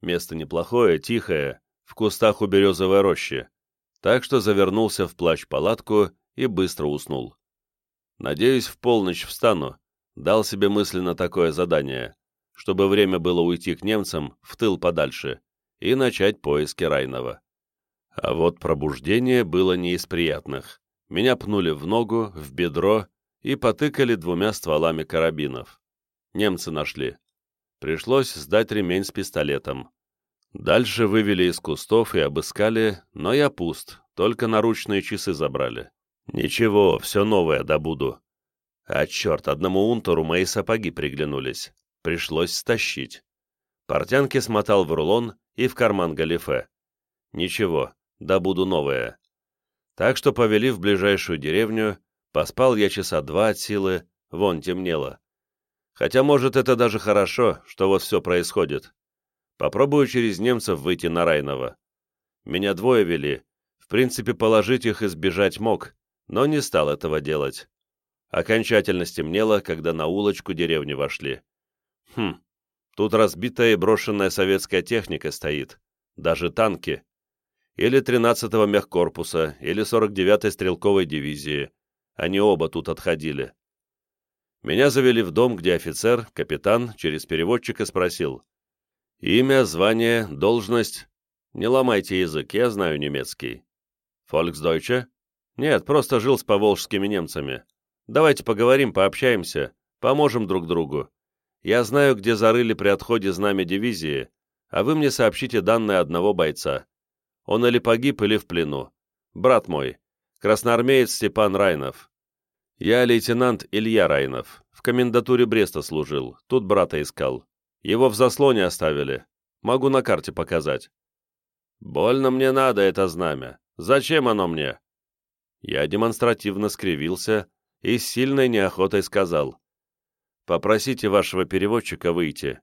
Место неплохое, тихое, в кустах у березовой рощи, так что завернулся в плащ-палатку и быстро уснул. Надеюсь, в полночь встану, дал себе мысленно такое задание, чтобы время было уйти к немцам в тыл подальше и начать поиски Райнова. А вот пробуждение было не из приятных. Меня пнули в ногу, в бедро и потыкали двумя стволами карабинов. Немцы нашли. Пришлось сдать ремень с пистолетом. Дальше вывели из кустов и обыскали, но я пуст, только наручные часы забрали. Ничего, все новое добуду. А черт, одному унтеру мои сапоги приглянулись. Пришлось стащить. Портянки смотал в рулон и в карман галифе. Ничего, добуду новое. Так что повели в ближайшую деревню, поспал я часа два от силы, вон темнело. Хотя, может, это даже хорошо, что вот все происходит. Попробую через немцев выйти на Райнова. Меня двое вели. В принципе, положить их и сбежать мог, но не стал этого делать. Окончательно стемнело, когда на улочку деревни вошли. Хм, тут разбитая и брошенная советская техника стоит. Даже танки. Или 13-го мехкорпуса, или 49-й стрелковой дивизии. Они оба тут отходили. Меня завели в дом, где офицер, капитан, через переводчика спросил. Имя, звание, должность. Не ломайте язык, я знаю немецкий. Фольксдойче? Нет, просто жил с поволжскими немцами. Давайте поговорим, пообщаемся, поможем друг другу. Я знаю, где зарыли при отходе знамя дивизии, а вы мне сообщите данные одного бойца. Он или погиб, или в плену. Брат мой, красноармеец Степан Райнов. Я лейтенант Илья Райнов. В комендатуре Бреста служил, тут брата искал. Его в заслоне оставили. Могу на карте показать. Больно мне надо это знамя. Зачем оно мне? Я демонстративно скривился, и с сильной неохотой сказал. «Попросите вашего переводчика выйти».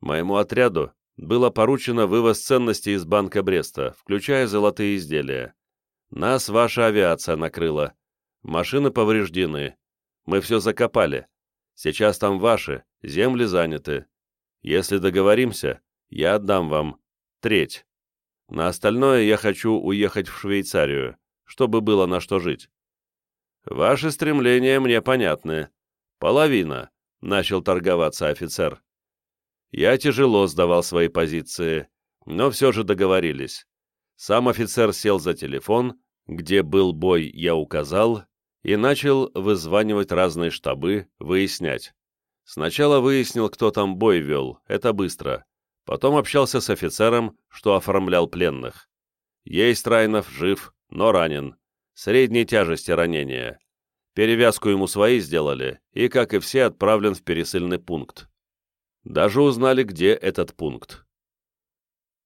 Моему отряду было поручено вывоз ценностей из банка Бреста, включая золотые изделия. Нас ваша авиация накрыла. Машины повреждены. Мы все закопали. Сейчас там ваши, земли заняты. Если договоримся, я отдам вам треть. На остальное я хочу уехать в Швейцарию, чтобы было на что жить. «Ваши стремления мне понятны. Половина», — начал торговаться офицер. Я тяжело сдавал свои позиции, но все же договорились. Сам офицер сел за телефон, где был бой, я указал, и начал вызванивать разные штабы, выяснять. Сначала выяснил, кто там бой вел, это быстро. Потом общался с офицером, что оформлял пленных. Есть Райнов, жив, но ранен средней тяжести ранения. Перевязку ему свои сделали, и, как и все, отправлен в пересыльный пункт. Даже узнали, где этот пункт.